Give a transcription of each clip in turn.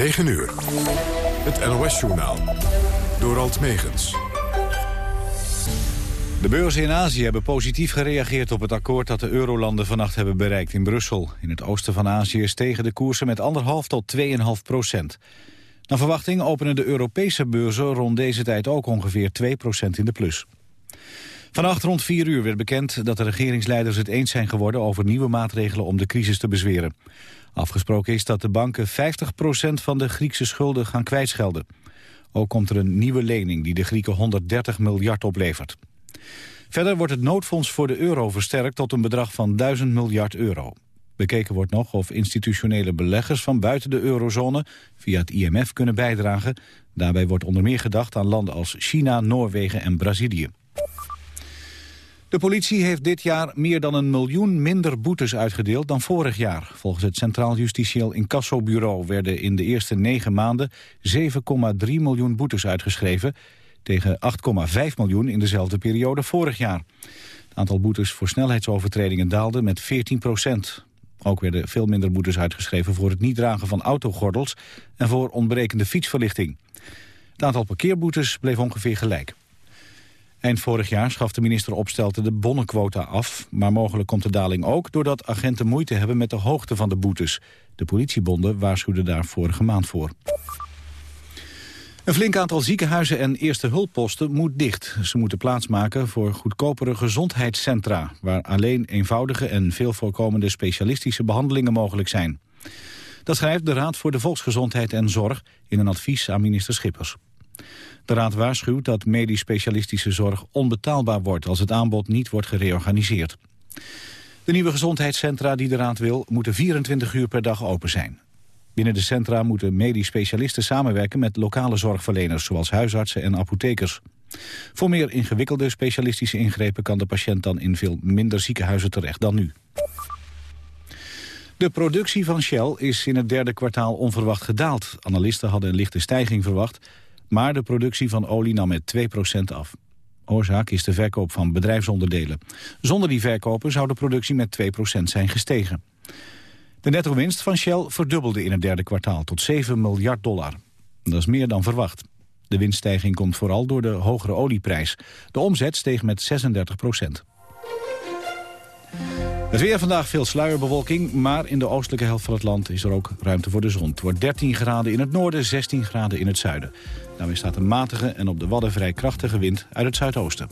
9 uur. Het NOS-journaal. Door Alt Megens. De beurzen in Azië hebben positief gereageerd op het akkoord dat de eurolanden vannacht hebben bereikt in Brussel. In het oosten van Azië stegen de koersen met 1,5 tot 2,5 procent. Naar verwachting openen de Europese beurzen rond deze tijd ook ongeveer 2 procent in de plus. Vannacht rond 4 uur werd bekend dat de regeringsleiders het eens zijn geworden over nieuwe maatregelen om de crisis te bezweren. Afgesproken is dat de banken 50% van de Griekse schulden gaan kwijtschelden. Ook komt er een nieuwe lening die de Grieken 130 miljard oplevert. Verder wordt het noodfonds voor de euro versterkt tot een bedrag van 1000 miljard euro. Bekeken wordt nog of institutionele beleggers van buiten de eurozone via het IMF kunnen bijdragen. Daarbij wordt onder meer gedacht aan landen als China, Noorwegen en Brazilië. De politie heeft dit jaar meer dan een miljoen minder boetes uitgedeeld dan vorig jaar. Volgens het Centraal Justitieel Incassobureau werden in de eerste negen maanden 7,3 miljoen boetes uitgeschreven tegen 8,5 miljoen in dezelfde periode vorig jaar. Het aantal boetes voor snelheidsovertredingen daalde met 14 procent. Ook werden veel minder boetes uitgeschreven voor het niet dragen van autogordels en voor ontbrekende fietsverlichting. Het aantal parkeerboetes bleef ongeveer gelijk. Eind vorig jaar schafte minister Opstelten de bonnenquota af. Maar mogelijk komt de daling ook doordat agenten moeite hebben met de hoogte van de boetes. De politiebonden waarschuwden daar vorige maand voor. Een flink aantal ziekenhuizen en eerste hulpposten moet dicht. Ze moeten plaatsmaken voor goedkopere gezondheidscentra... waar alleen eenvoudige en veel voorkomende specialistische behandelingen mogelijk zijn. Dat schrijft de Raad voor de Volksgezondheid en Zorg in een advies aan minister Schippers. De Raad waarschuwt dat medisch specialistische zorg onbetaalbaar wordt... als het aanbod niet wordt gereorganiseerd. De nieuwe gezondheidscentra die de Raad wil... moeten 24 uur per dag open zijn. Binnen de centra moeten medisch specialisten samenwerken met lokale zorgverleners, zoals huisartsen en apothekers. Voor meer ingewikkelde specialistische ingrepen kan de patiënt dan in veel minder ziekenhuizen terecht dan nu. De productie van Shell is in het derde kwartaal onverwacht gedaald. Analisten hadden een lichte stijging verwacht, maar de productie van olie nam met 2% af. Oorzaak is de verkoop van bedrijfsonderdelen. Zonder die verkopen zou de productie met 2% zijn gestegen. De netto-winst van Shell verdubbelde in het derde kwartaal tot 7 miljard dollar. Dat is meer dan verwacht. De winststijging komt vooral door de hogere olieprijs. De omzet steeg met 36 procent. Het weer vandaag veel sluierbewolking, maar in de oostelijke helft van het land is er ook ruimte voor de zon. Het wordt 13 graden in het noorden, 16 graden in het zuiden. Daarmee staat een matige en op de Wadden vrij krachtige wind uit het zuidoosten.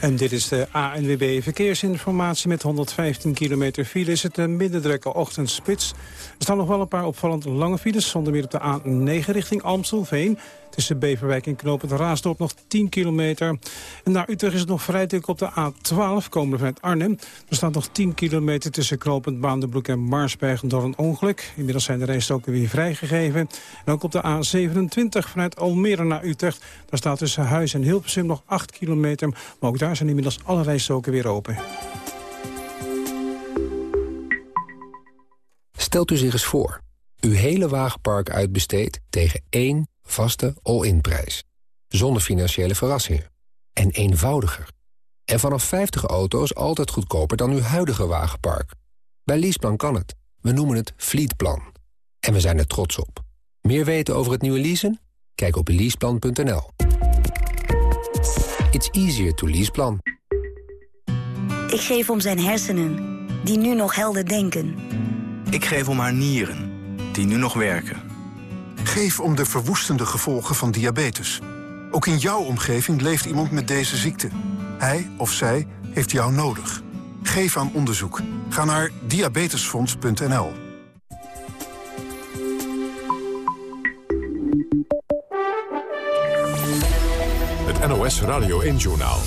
En dit is de ANWB Verkeersinformatie met 115 kilometer file. Is het een middendrekke ochtendspits. Er staan nog wel een paar opvallend lange files. Zonder meer op de A9 richting Amstelveen. Tussen Beverwijk en Knoop het Raasdorp nog 10 kilometer. En naar Utrecht is het nog vrij druk op de A12 komen vanuit Arnhem. Er staat nog 10 kilometer tussen Knopend Baandebroek en Marsberg door een ongeluk. Inmiddels zijn de rijstoken weer vrijgegeven. En ook op de A27 vanuit Almere naar Utrecht. Daar staat tussen Huis en Hilversum nog 8 kilometer. Maar ook daar zijn inmiddels alle rijstoken weer open. Stelt u zich eens voor. Uw hele wagenpark uitbesteedt tegen één vaste all-in prijs. Zonder financiële verrassingen. En eenvoudiger. En vanaf 50 auto's altijd goedkoper dan uw huidige wagenpark. Bij Leaseplan kan het. We noemen het Fleetplan. En we zijn er trots op. Meer weten over het nieuwe leasen? Kijk op leaseplan.nl. It's easier to leaseplan. Ik geef om zijn hersenen, die nu nog helder denken. Ik geef om haar nieren, die nu nog werken. Geef om de verwoestende gevolgen van diabetes. Ook in jouw omgeving leeft iemand met deze ziekte. Hij of zij heeft jou nodig. Geef aan onderzoek. Ga naar diabetesfonds.nl. Het NOS Radio 1-journaal.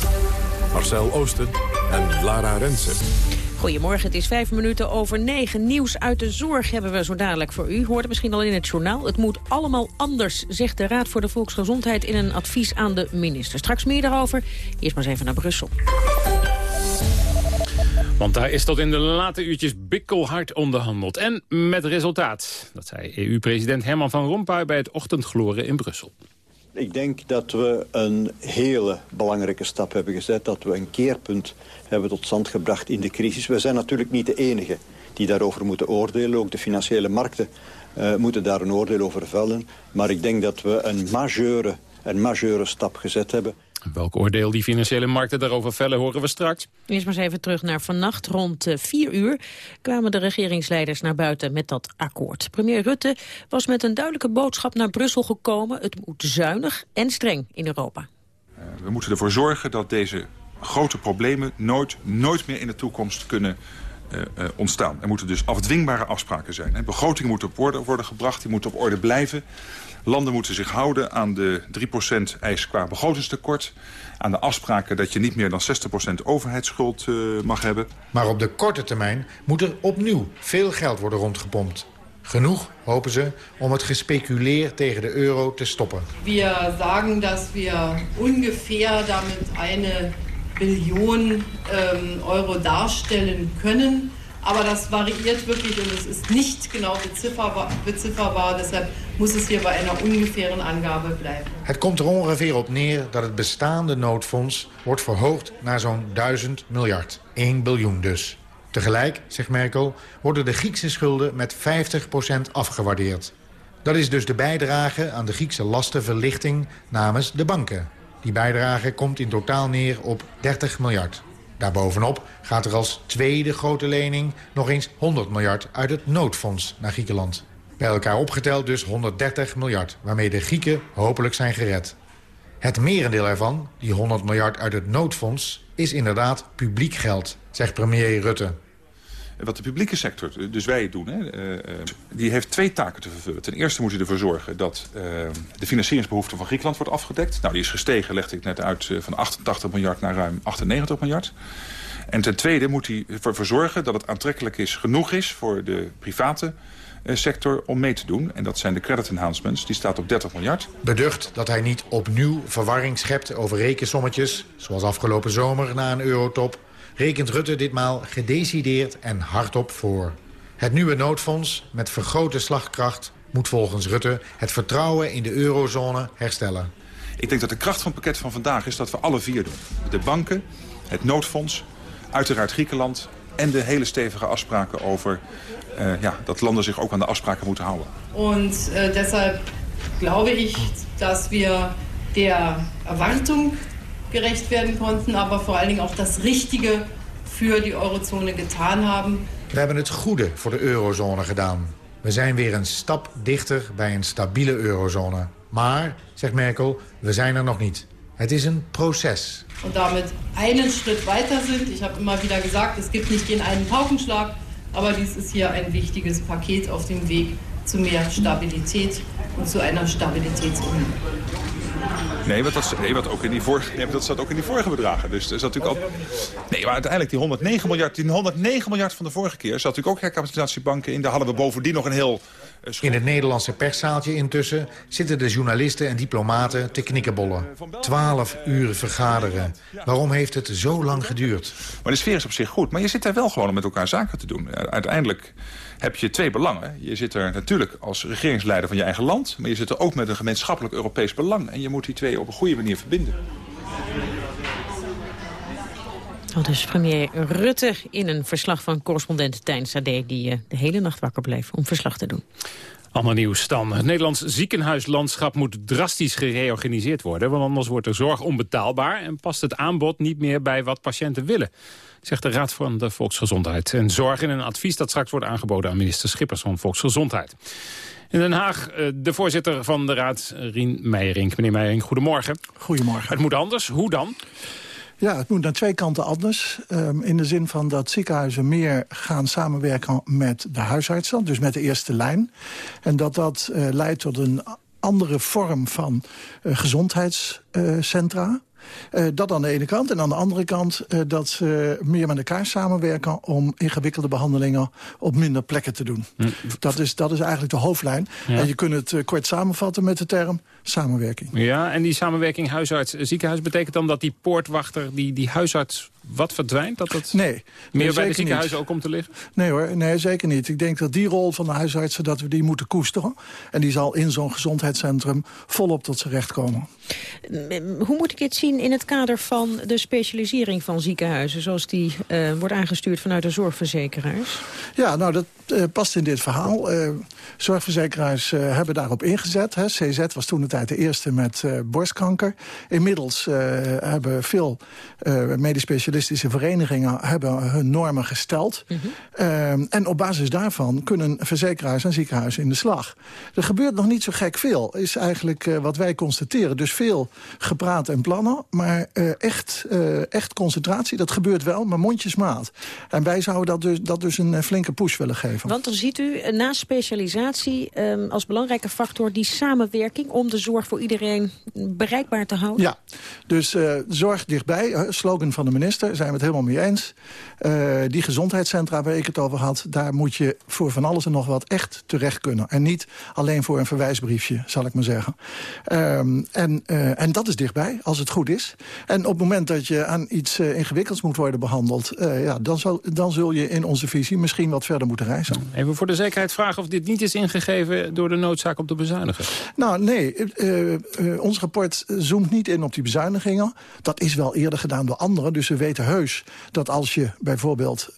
Marcel Oosten en Lara Rensen. Goedemorgen, het is vijf minuten over negen. Nieuws uit de zorg hebben we zo dadelijk voor u. Hoort misschien al in het journaal. Het moet allemaal anders, zegt de Raad voor de Volksgezondheid... in een advies aan de minister. Straks meer daarover. Eerst maar eens even naar Brussel. Want daar is tot in de late uurtjes bikkelhard onderhandeld. En met resultaat. Dat zei EU-president Herman van Rompuy bij het ochtendgloren in Brussel. Ik denk dat we een hele belangrijke stap hebben gezet. Dat we een keerpunt hebben tot stand gebracht in de crisis. We zijn natuurlijk niet de enige die daarover moeten oordelen. Ook de financiële markten uh, moeten daar een oordeel over vellen. Maar ik denk dat we een majeure, een majeure stap gezet hebben. Welk oordeel die financiële markten daarover vellen horen we straks. Eerst maar eens even terug naar vannacht. Rond 4 eh, uur kwamen de regeringsleiders naar buiten met dat akkoord. Premier Rutte was met een duidelijke boodschap naar Brussel gekomen. Het moet zuinig en streng in Europa. Eh, we moeten ervoor zorgen dat deze grote problemen nooit, nooit meer in de toekomst kunnen uh, uh, ontstaan. Er moeten dus afdwingbare afspraken zijn. Hè. Begrotingen moeten op orde worden gebracht, die moeten op orde blijven. Landen moeten zich houden aan de 3% eis qua begrotingstekort. Aan de afspraken dat je niet meer dan 60% overheidsschuld uh, mag hebben. Maar op de korte termijn moet er opnieuw veel geld worden rondgepompt. Genoeg, hopen ze, om het gespeculeer tegen de euro te stoppen. We zeggen dat we ongeveer damit een biljoen um, euro darstellen kunnen. Aber das variiert wirklich und es ist nicht genau bezifferbar, bezifferbar. Deshalb muss hier bij een ungefähren Angabe blijven. Het komt er ongeveer op neer dat het bestaande noodfonds wordt verhoogd naar zo'n 1000 miljard. 1 biljoen dus. Tegelijk, zegt Merkel, worden de Griekse schulden met 50% afgewaardeerd. Dat is dus de bijdrage aan de Griekse lastenverlichting namens de banken. Die bijdrage komt in totaal neer op 30 miljard. Daarbovenop gaat er als tweede grote lening nog eens 100 miljard uit het noodfonds naar Griekenland. Bij elkaar opgeteld dus 130 miljard, waarmee de Grieken hopelijk zijn gered. Het merendeel ervan, die 100 miljard uit het noodfonds, is inderdaad publiek geld, zegt premier Rutte. Wat de publieke sector, dus wij doen, hè, uh, die heeft twee taken te vervullen. Ten eerste moet je ervoor zorgen dat uh, de financieringsbehoefte van Griekenland wordt afgedekt. Nou, die is gestegen, legde ik net uit, van 88 miljard naar ruim 98 miljard. En ten tweede moet hij ervoor zorgen dat het aantrekkelijk is, genoeg is voor de private sector om mee te doen. En dat zijn de credit enhancements. Die staat op 30 miljard. Beducht dat hij niet opnieuw verwarring schept over rekensommetjes... zoals afgelopen zomer na een eurotop rekent Rutte ditmaal gedecideerd en hardop voor. Het nieuwe noodfonds met vergrote slagkracht moet volgens Rutte het vertrouwen in de eurozone herstellen. Ik denk dat de kracht van het pakket van vandaag is dat we alle vier doen. De banken, het noodfonds, uiteraard Griekenland en de hele stevige afspraken over uh, ja, dat landen zich ook aan de afspraken moeten houden. En uh, deshalb glaube ik dat we der Erwartung gerecht werden konnten, aber vor allen Dingen auch das Richtige für die Eurozone getan haben. We hebben het goede voor de eurozone gedaan. We zijn weer een stap dichter bij een stabiele eurozone. Maar, zegt Merkel, we zijn er nog niet. Het is een proces. En damit einen Schritt weiter sind. Ich habe immer wieder gesagt, es gibt nicht den einen Paukenschlag, aber dies ist hier ein wichtiges Paket auf dem Weg zu mehr Stabilität und zu einer Stabilitätsunion. Nee, want dat, nee, wat ook in die vorige, nee, dat zat ook in die vorige bedragen. Dus zat natuurlijk al... Nee, maar uiteindelijk die 109 miljard, die 109 miljard van de vorige keer... zat natuurlijk ook herkapitalisatiebanken in. Daar hadden we bovendien nog een heel... Uh, in het Nederlandse perszaaltje intussen zitten de journalisten en diplomaten te knikkenbollen. Twaalf uur vergaderen. Waarom heeft het zo lang geduurd? Maar de sfeer is op zich goed. Maar je zit daar wel gewoon om met elkaar zaken te doen. Uiteindelijk heb je twee belangen. Je zit er natuurlijk als regeringsleider van je eigen land... maar je zit er ook met een gemeenschappelijk Europees belang. En je moet die twee op een goede manier verbinden. Dat is premier Rutte in een verslag van correspondent Tijn Sade... die uh, de hele nacht wakker bleef om verslag te doen. Allemaal nieuws dan. Het Nederlands ziekenhuislandschap moet drastisch gereorganiseerd worden... want anders wordt de zorg onbetaalbaar... en past het aanbod niet meer bij wat patiënten willen zegt de Raad van de Volksgezondheid en Zorg... in een advies dat straks wordt aangeboden aan minister Schippers van Volksgezondheid. In Den Haag eh, de voorzitter van de Raad, Rien Meijering. Meneer Meijering, goedemorgen. Goedemorgen. Het moet anders. Hoe dan? Ja, het moet naar twee kanten anders. Um, in de zin van dat ziekenhuizen meer gaan samenwerken met de huisartsen. Dus met de eerste lijn. En dat dat uh, leidt tot een andere vorm van uh, gezondheidscentra. Uh, dat aan de ene kant. En aan de andere kant uh, dat ze meer met elkaar samenwerken... om ingewikkelde behandelingen op minder plekken te doen. Hm. Dat, is, dat is eigenlijk de hoofdlijn. Ja. En je kunt het uh, kort samenvatten met de term samenwerking. Ja, en die samenwerking huisarts-ziekenhuis... betekent dan dat die poortwachter, die, die huisarts wat verdwijnt? Dat het nee, meer bij de ziekenhuizen ook om te liggen? Nee hoor, nee, zeker niet. Ik denk dat die rol van de huisartsen, dat we die moeten koesteren. En die zal in zo'n gezondheidscentrum volop tot zijn recht komen. Hoe moet ik dit zien in het kader van de specialisering van ziekenhuizen... zoals die uh, wordt aangestuurd vanuit de zorgverzekeraars? Ja, nou, dat uh, past in dit verhaal. Uh, zorgverzekeraars hebben daarop ingezet. Hè. CZ was toen de tijd de eerste met borstkanker. Inmiddels hebben veel medisch specialistische verenigingen... hebben hun normen gesteld. Mm -hmm. en op basis daarvan kunnen verzekeraars en ziekenhuizen in de slag. Er gebeurt nog niet zo gek veel, is eigenlijk wat wij constateren. Dus veel gepraat en plannen, maar uh, echt, uh, echt concentratie, dat gebeurt wel, maar mondjesmaat. En wij zouden dat dus, dat dus een uh, flinke push willen geven. Want dan ziet u naast specialisatie um, als belangrijke factor die samenwerking... om de zorg voor iedereen bereikbaar te houden? Ja, dus zorg dichtbij, slogan van de minister, zijn we het helemaal mee eens. die gezondheidscentra waar ik het over had, daar moet je voor van alles en nog wat echt terecht kunnen. En niet alleen voor een verwijsbriefje, zal ik maar zeggen. Um, en uh, en dat is dichtbij, als het goed is. En op het moment dat je aan iets uh, ingewikkelds moet worden behandeld... Uh, ja, dan, zal, dan zul je in onze visie misschien wat verder moeten reizen. Even voor de zekerheid vragen of dit niet is ingegeven... door de noodzaak om te bezuinigen. Nou, nee. ons rapport zoomt niet in op die bezuinigingen. Dat is wel eerder gedaan door anderen. Dus we weten heus dat als je bijvoorbeeld...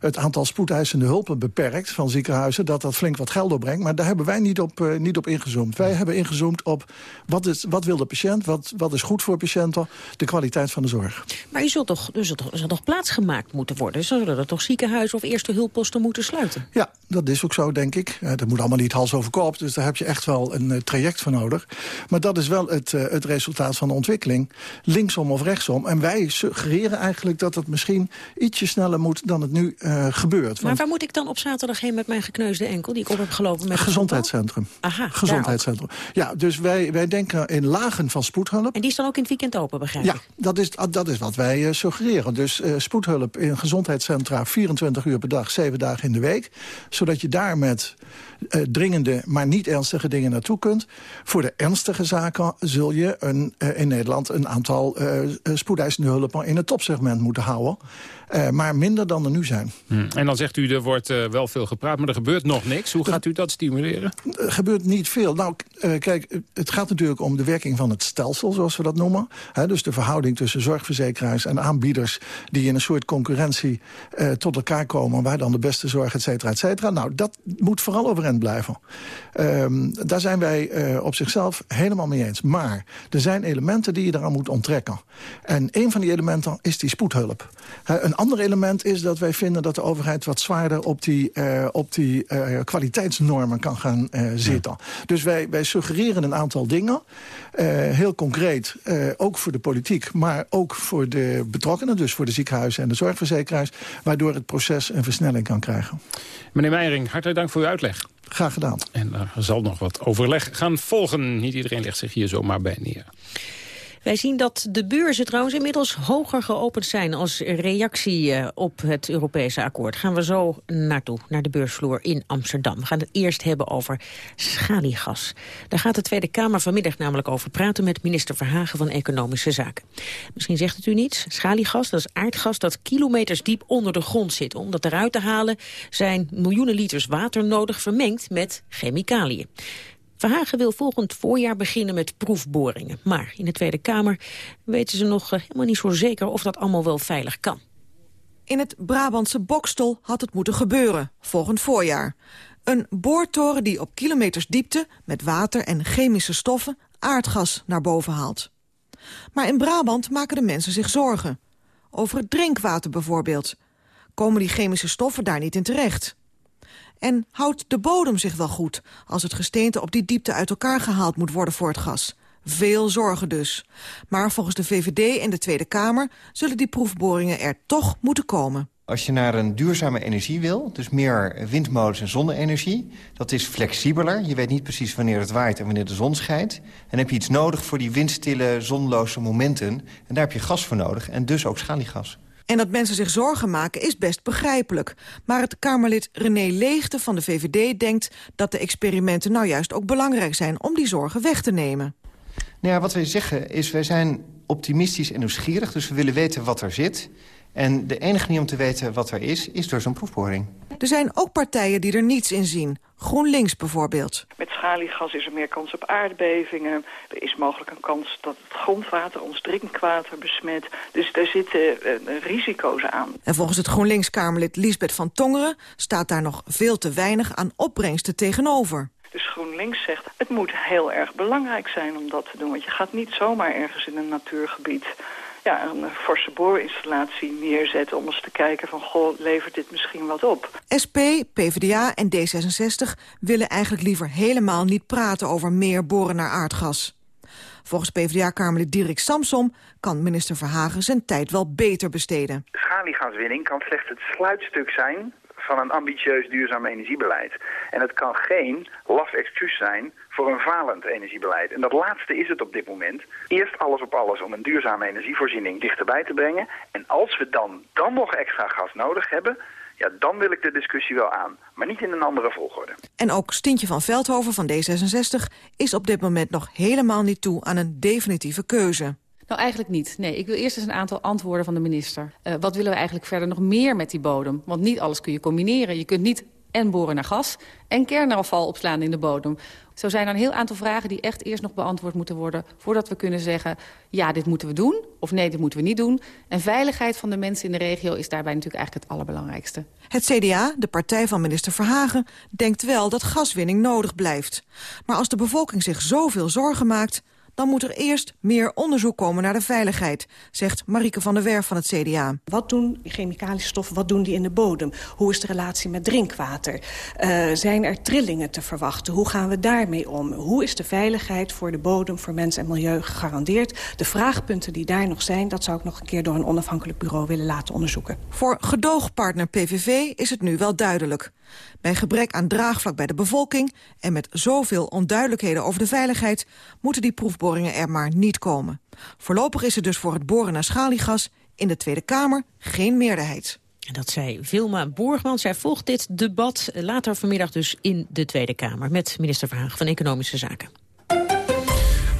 het aantal spoedeisende hulpen beperkt van ziekenhuizen... dat dat flink wat geld opbrengt. Maar daar hebben wij niet op, niet op ingezoomd. Wij hebben ingezoomd op wat, is, wat wil de patiënt, wat, wat is goed voor patiënten, de kwaliteit van de zorg. Maar u zult toch, zult toch, er zal toch plaatsgemaakt moeten worden? Zullen er toch ziekenhuizen of eerste hulpposten moeten sluiten? Ja, dat is ook zo, denk ik. dat moet allemaal niet hals over kop, dus daar heb je echt wel een uh, traject voor nodig. Maar dat is wel het, uh, het resultaat van de ontwikkeling, linksom of rechtsom. En wij suggereren eigenlijk dat het misschien ietsje sneller moet dan het nu uh, gebeurt. Maar waar moet ik dan op zaterdag heen met mijn gekneusde enkel, die ik op heb gelopen met Gezondheidscentrum. Aha, Gezondheidscentrum. Ja, dus wij, wij denken in lagen van spoedhulp. En die is dan ook in het weekend open, begrijp ik? Ja, dat is, dat is wat wij uh, suggereren. Dus uh, spoedhulp in gezondheidscentra 24 uur per dag, 7 dagen in de week. Zodat je daar met uh, dringende, maar niet ernstige dingen naartoe kunt. Voor de ernstige zaken zul je een, uh, in Nederland een aantal spoedeisende hulpen in het topsegment moeten houden. Uh, maar minder dan er nu zijn. Hmm. En dan zegt u, er wordt uh, wel veel gepraat, maar er gebeurt nog niks. Hoe gaat u dat stimuleren? Er gebeurt niet veel. Nou, uh, kijk, het gaat natuurlijk om de werking van het stelsel, zoals we dat noemen. He, dus de verhouding tussen zorgverzekeraars en aanbieders... die in een soort concurrentie tot elkaar komen... waar dan de beste zorg, et cetera, et cetera. Nou, dat moet vooral overeind blijven. Um, daar zijn wij op zichzelf helemaal mee eens. Maar er zijn elementen die je eraan moet onttrekken. En een van die elementen is die spoedhulp. een ander element is dat wij vinden dat de overheid wat zwaarder op die, uh, op die uh, kwaliteitsnormen kan gaan uh, zitten. Ja. Dus wij, wij suggereren een aantal dingen. heel concreet, ook voor de politiek, maar ook voor de betrokkenen. Dus voor de ziekenhuizen en de zorgverzekeraars. Waardoor het proces een versnelling kan krijgen. Meneer Meijering, hartelijk dank voor uw uitleg. Graag gedaan. En er zal nog wat overleg gaan volgen. Niet iedereen legt zich hier zomaar bij neer. Wij zien dat de beurzen trouwens inmiddels hoger geopend zijn... als reactie op het Europese akkoord. Gaan we zo naartoe, naar de beursvloer in Amsterdam. We gaan het eerst hebben over schaliegas. Daar gaat de Tweede Kamer vanmiddag namelijk over praten... met minister Verhagen van Economische Zaken. Misschien zegt het u niets. Schaliegas, dat is aardgas dat kilometers diep onder de grond zit. Om dat eruit te halen zijn miljoenen liters water nodig... vermengd met chemicaliën. Verhagen wil volgend voorjaar beginnen met proefboringen. Maar in de Tweede Kamer weten ze nog helemaal niet zo zeker of dat allemaal wel veilig kan. In het Brabantse Bokstel had het moeten gebeuren, volgend voorjaar. Een boortoren die op kilometers diepte met water en chemische stoffen aardgas naar boven haalt. Maar in Brabant maken de mensen zich zorgen. Over het drinkwater bijvoorbeeld. Komen die chemische stoffen daar niet in terecht? En houdt de bodem zich wel goed als het gesteente op die diepte uit elkaar gehaald moet worden voor het gas? Veel zorgen dus. Maar volgens de VVD en de Tweede Kamer zullen die proefboringen er toch moeten komen. Als je naar een duurzame energie wil, dus meer windmolens en zonne-energie... dat is flexibeler. Je weet niet precies wanneer het waait en wanneer de zon schijnt. En heb je iets nodig voor die windstille, zonloze momenten. En daar heb je gas voor nodig en dus ook schaliegas. En dat mensen zich zorgen maken is best begrijpelijk. Maar het Kamerlid René Leegte van de VVD denkt dat de experimenten nou juist ook belangrijk zijn om die zorgen weg te nemen. Nou ja, wat wij zeggen is, wij zijn optimistisch en nieuwsgierig. Dus we willen weten wat er zit. En de enige manier om te weten wat er is, is door zo'n proefboring. Er zijn ook partijen die er niets in zien. GroenLinks bijvoorbeeld. Met schaliegas is er meer kans op aardbevingen. Er is mogelijk een kans dat het grondwater ons drinkwater besmet. Dus daar zitten uh, risico's aan. En volgens het GroenLinks-Kamerlid Liesbeth van Tongeren... staat daar nog veel te weinig aan opbrengsten tegenover. Dus GroenLinks zegt, het moet heel erg belangrijk zijn om dat te doen. Want je gaat niet zomaar ergens in een natuurgebied ja, een forse boorinstallatie neerzetten... om eens te kijken van, goh, levert dit misschien wat op? SP, PvdA en D66 willen eigenlijk liever helemaal niet praten... over meer boren naar aardgas. Volgens PvdA-kamerlid Dirk Samsom kan minister Verhagen zijn tijd wel beter besteden. Schaliegaswinning kan slechts het sluitstuk zijn van een ambitieus duurzaam energiebeleid. En het kan geen laf excuus zijn voor een falend energiebeleid. En dat laatste is het op dit moment. Eerst alles op alles om een duurzame energievoorziening dichterbij te brengen. En als we dan, dan nog extra gas nodig hebben... Ja, dan wil ik de discussie wel aan, maar niet in een andere volgorde. En ook Stintje van Veldhoven van D66 is op dit moment nog helemaal niet toe aan een definitieve keuze. Nou, eigenlijk niet. Nee, ik wil eerst eens een aantal antwoorden van de minister. Uh, wat willen we eigenlijk verder nog meer met die bodem? Want niet alles kun je combineren. Je kunt niet en boren naar gas en kernafval opslaan in de bodem. Zo zijn er een heel aantal vragen die echt eerst nog beantwoord moeten worden... voordat we kunnen zeggen, ja, dit moeten we doen of nee, dit moeten we niet doen. En veiligheid van de mensen in de regio is daarbij natuurlijk eigenlijk het allerbelangrijkste. Het CDA, de partij van minister Verhagen, denkt wel dat gaswinning nodig blijft. Maar als de bevolking zich zoveel zorgen maakt dan moet er eerst meer onderzoek komen naar de veiligheid, zegt Marieke van der Werf van het CDA. Wat doen chemicalische stoffen, wat doen die in de bodem? Hoe is de relatie met drinkwater? Uh, zijn er trillingen te verwachten? Hoe gaan we daarmee om? Hoe is de veiligheid voor de bodem, voor mens en milieu gegarandeerd? De vraagpunten die daar nog zijn, dat zou ik nog een keer door een onafhankelijk bureau willen laten onderzoeken. Voor gedoogpartner PVV is het nu wel duidelijk. Bij gebrek aan draagvlak bij de bevolking en met zoveel onduidelijkheden over de veiligheid moeten die proefboringen er maar niet komen. Voorlopig is er dus voor het boren naar schaliegas in de Tweede Kamer geen meerderheid. Dat zei Vilma Borgman. Zij volgt dit debat later vanmiddag dus in de Tweede Kamer... met minister Verhaag van Economische Zaken.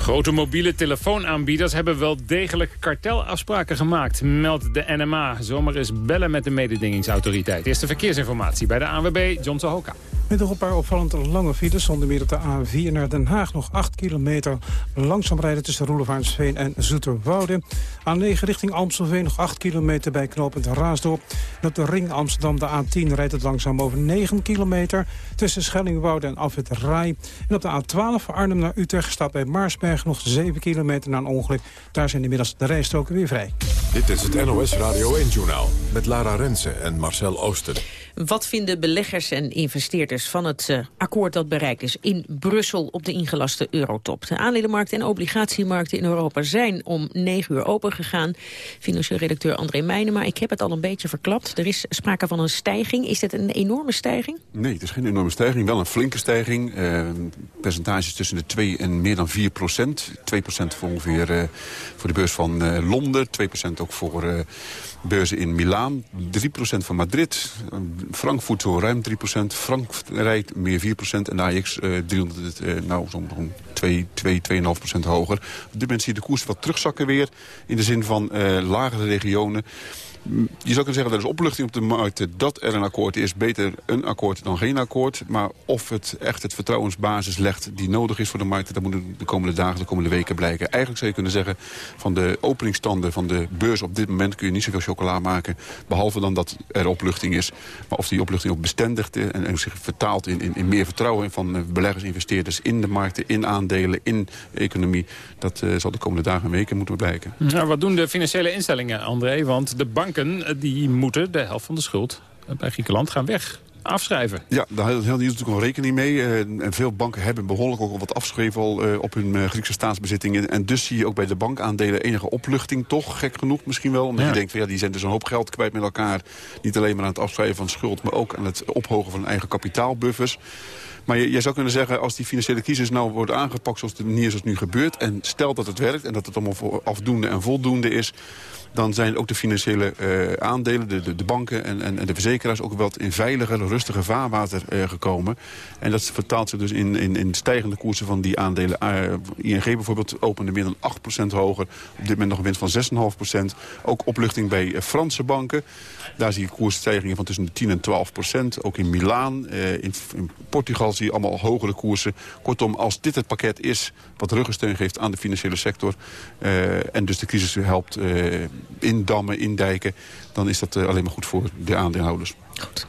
Grote mobiele telefoonaanbieders hebben wel degelijk kartelafspraken gemaakt, meldt de NMA. Zomaar eens bellen met de mededingingsautoriteit. Eerste verkeersinformatie bij de ANWB, John Sohoka. Met nog een paar opvallend lange files. Zonder meer op de A4 naar Den Haag nog 8 kilometer. Langzaam rijden tussen Roelevarensveen en Zoeterwoude. A9 richting Amstelveen nog 8 kilometer bij knooppunt Raasdorp. En op de ring Amsterdam de A10 rijdt het langzaam over 9 kilometer. Tussen Schellingwoude en Afwit Rai. En op de A12 van Arnhem naar Utrecht staat bij Maarsberg nog 7 kilometer na een ongeluk. Daar zijn inmiddels de rijstroken weer vrij. Dit is het NOS Radio 1-journaal met Lara Rensen en Marcel Oosten. Wat vinden beleggers en investeerders van het uh, akkoord dat bereikt is in Brussel op de ingelaste eurotop? De aanledenmarkten en obligatiemarkten in Europa zijn om 9 uur open gegaan. Financieel redacteur André Meijnema, ik heb het al een beetje verklapt. Er is sprake van een stijging. Is dit een enorme stijging? Nee, het is geen enorme stijging. Wel een flinke stijging. Uh, percentages tussen de 2 en meer dan 4 procent. 2 procent voor ongeveer uh, voor de beurs van Londen. 2 procent ook voor beurzen in Milaan. 3 procent van Madrid. Frankfurt zo ruim 3 procent. Frankrijk meer 4 procent. En de uh, 300, uh, nou zo'n 2, 2, 2,5 procent hoger. Op dit moment zie je de koers wat terugzakken weer. In de zin van uh, lagere regionen. Je zou kunnen zeggen, dat is opluchting op de markt dat er een akkoord is. Beter een akkoord dan geen akkoord. Maar of het echt het vertrouwensbasis legt die nodig is voor de markt... dat moeten de komende dagen, de komende weken blijken. Eigenlijk zou je kunnen zeggen, van de openingstanden van de beurs op dit moment... kun je niet zoveel chocola maken, behalve dan dat er opluchting is. Maar of die opluchting ook bestendigt en, en zich vertaalt in, in, meer vertrouwen... van beleggers, investeerders in de markten, in aandelen, in economie... dat zal de komende dagen en weken moeten blijken. Nou, wat doen de financiële instellingen, André? Want de bank banken die moeten de helft van de schuld bij Griekenland gaan weg afschrijven. Ja, daar hield natuurlijk wel rekening mee. Uh, en veel banken hebben behoorlijk ook al wat afgeschreven al, op hun Griekse staatsbezittingen. En dus zie je ook bij de bankaandelen enige opluchting toch, gek genoeg misschien wel. Omdat ja. je denkt, van, ja, die zijn dus een hoop geld kwijt met elkaar. Niet alleen maar aan het afschrijven van schuld, maar ook aan het ophogen van eigen kapitaalbuffers. Maar je, zou kunnen zeggen, als die financiële crisis nou wordt aangepakt zoals de manier zoals het nu gebeurt... en stelt dat het werkt en dat het allemaal afdoende en voldoende is dan zijn ook de financiële uh, aandelen, de, de, banken en, en, de verzekeraars... ook wel in veiliger, rustiger vaarwater uh, gekomen. En dat vertaalt zich dus in, in, in stijgende koersen van die aandelen. Uh, ING bijvoorbeeld opende meer dan 8% hoger. Op dit moment nog een winst van 6,5%. Ook opluchting bij Franse banken. Daar zie je koersstijgingen van tussen de 10 en 12 procent. Ook in Milaan, in, Portugal zie je allemaal hogere koersen. Kortom, als dit het pakket is wat ruggensteun geeft aan de financiële sector... en dus de crisis helpt indammen, indijken... dan is dat eh, alleen maar goed voor de aandeelhouders. Goed.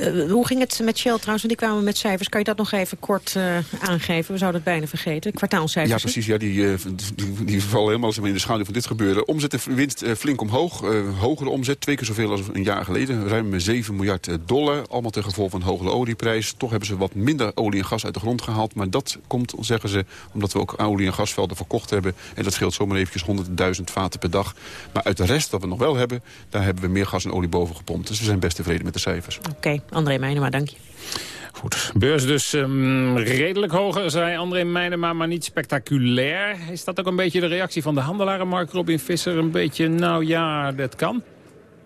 Uh, hoe ging het met Shell trouwens? Want die kwamen met cijfers. Kan je dat nog even kort uh, aangeven? We zouden het bijna vergeten. Kwartaalcijfers. Ja, precies. Ja, die, uh, die, die, vallen helemaal in de schaduw van dit gebeuren. Omzet en winst flink omhoog. hogere omzet, twee keer zoveel als een jaar geleden. Ruim 7 miljard dollar. Allemaal ten gevolge van een hogere olieprijs. Toch hebben ze wat minder olie en gas uit de grond gehaald. Maar dat komt, zeggen ze, omdat we ook olie- en gasvelden verkocht hebben. En dat scheelt zomaar eventjes 100.000 vaten per dag. Maar uit de rest, wat we nog wel hebben... daar hebben we meer gas en olie boven gepompt. Dus we zijn best tevreden met de cijfers. Oké. André Meijnema, dank je. Goed, beurs dus um, redelijk hoger, zei André Meijnema, maar niet spectaculair. Is dat ook een beetje de reactie van de handelaren, Mark Robin Visser? Een beetje, nou ja, dat kan?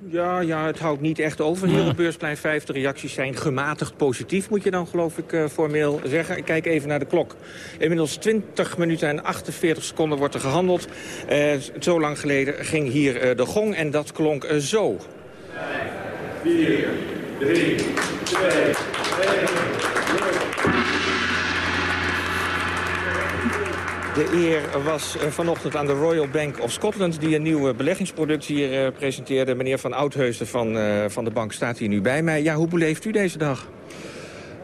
Ja, ja, het houdt niet echt over hier op Beursplein 5. De reacties zijn gematigd positief, moet je dan geloof ik uh, formeel zeggen. Ik kijk even naar de klok. Inmiddels 20 minuten en 48 seconden wordt er gehandeld. Uh, zo lang geleden ging hier uh, de gong en dat klonk zo. 5, 4, 3, 2, 1. De eer was eh, vanochtend aan de Royal Bank of Scotland... die een nieuw beleggingsproduct hier uh, presenteerde. Meneer Van Oudheusden van, uh, van de bank staat hier nu bij mij. Ja, hoe beleeft u deze dag?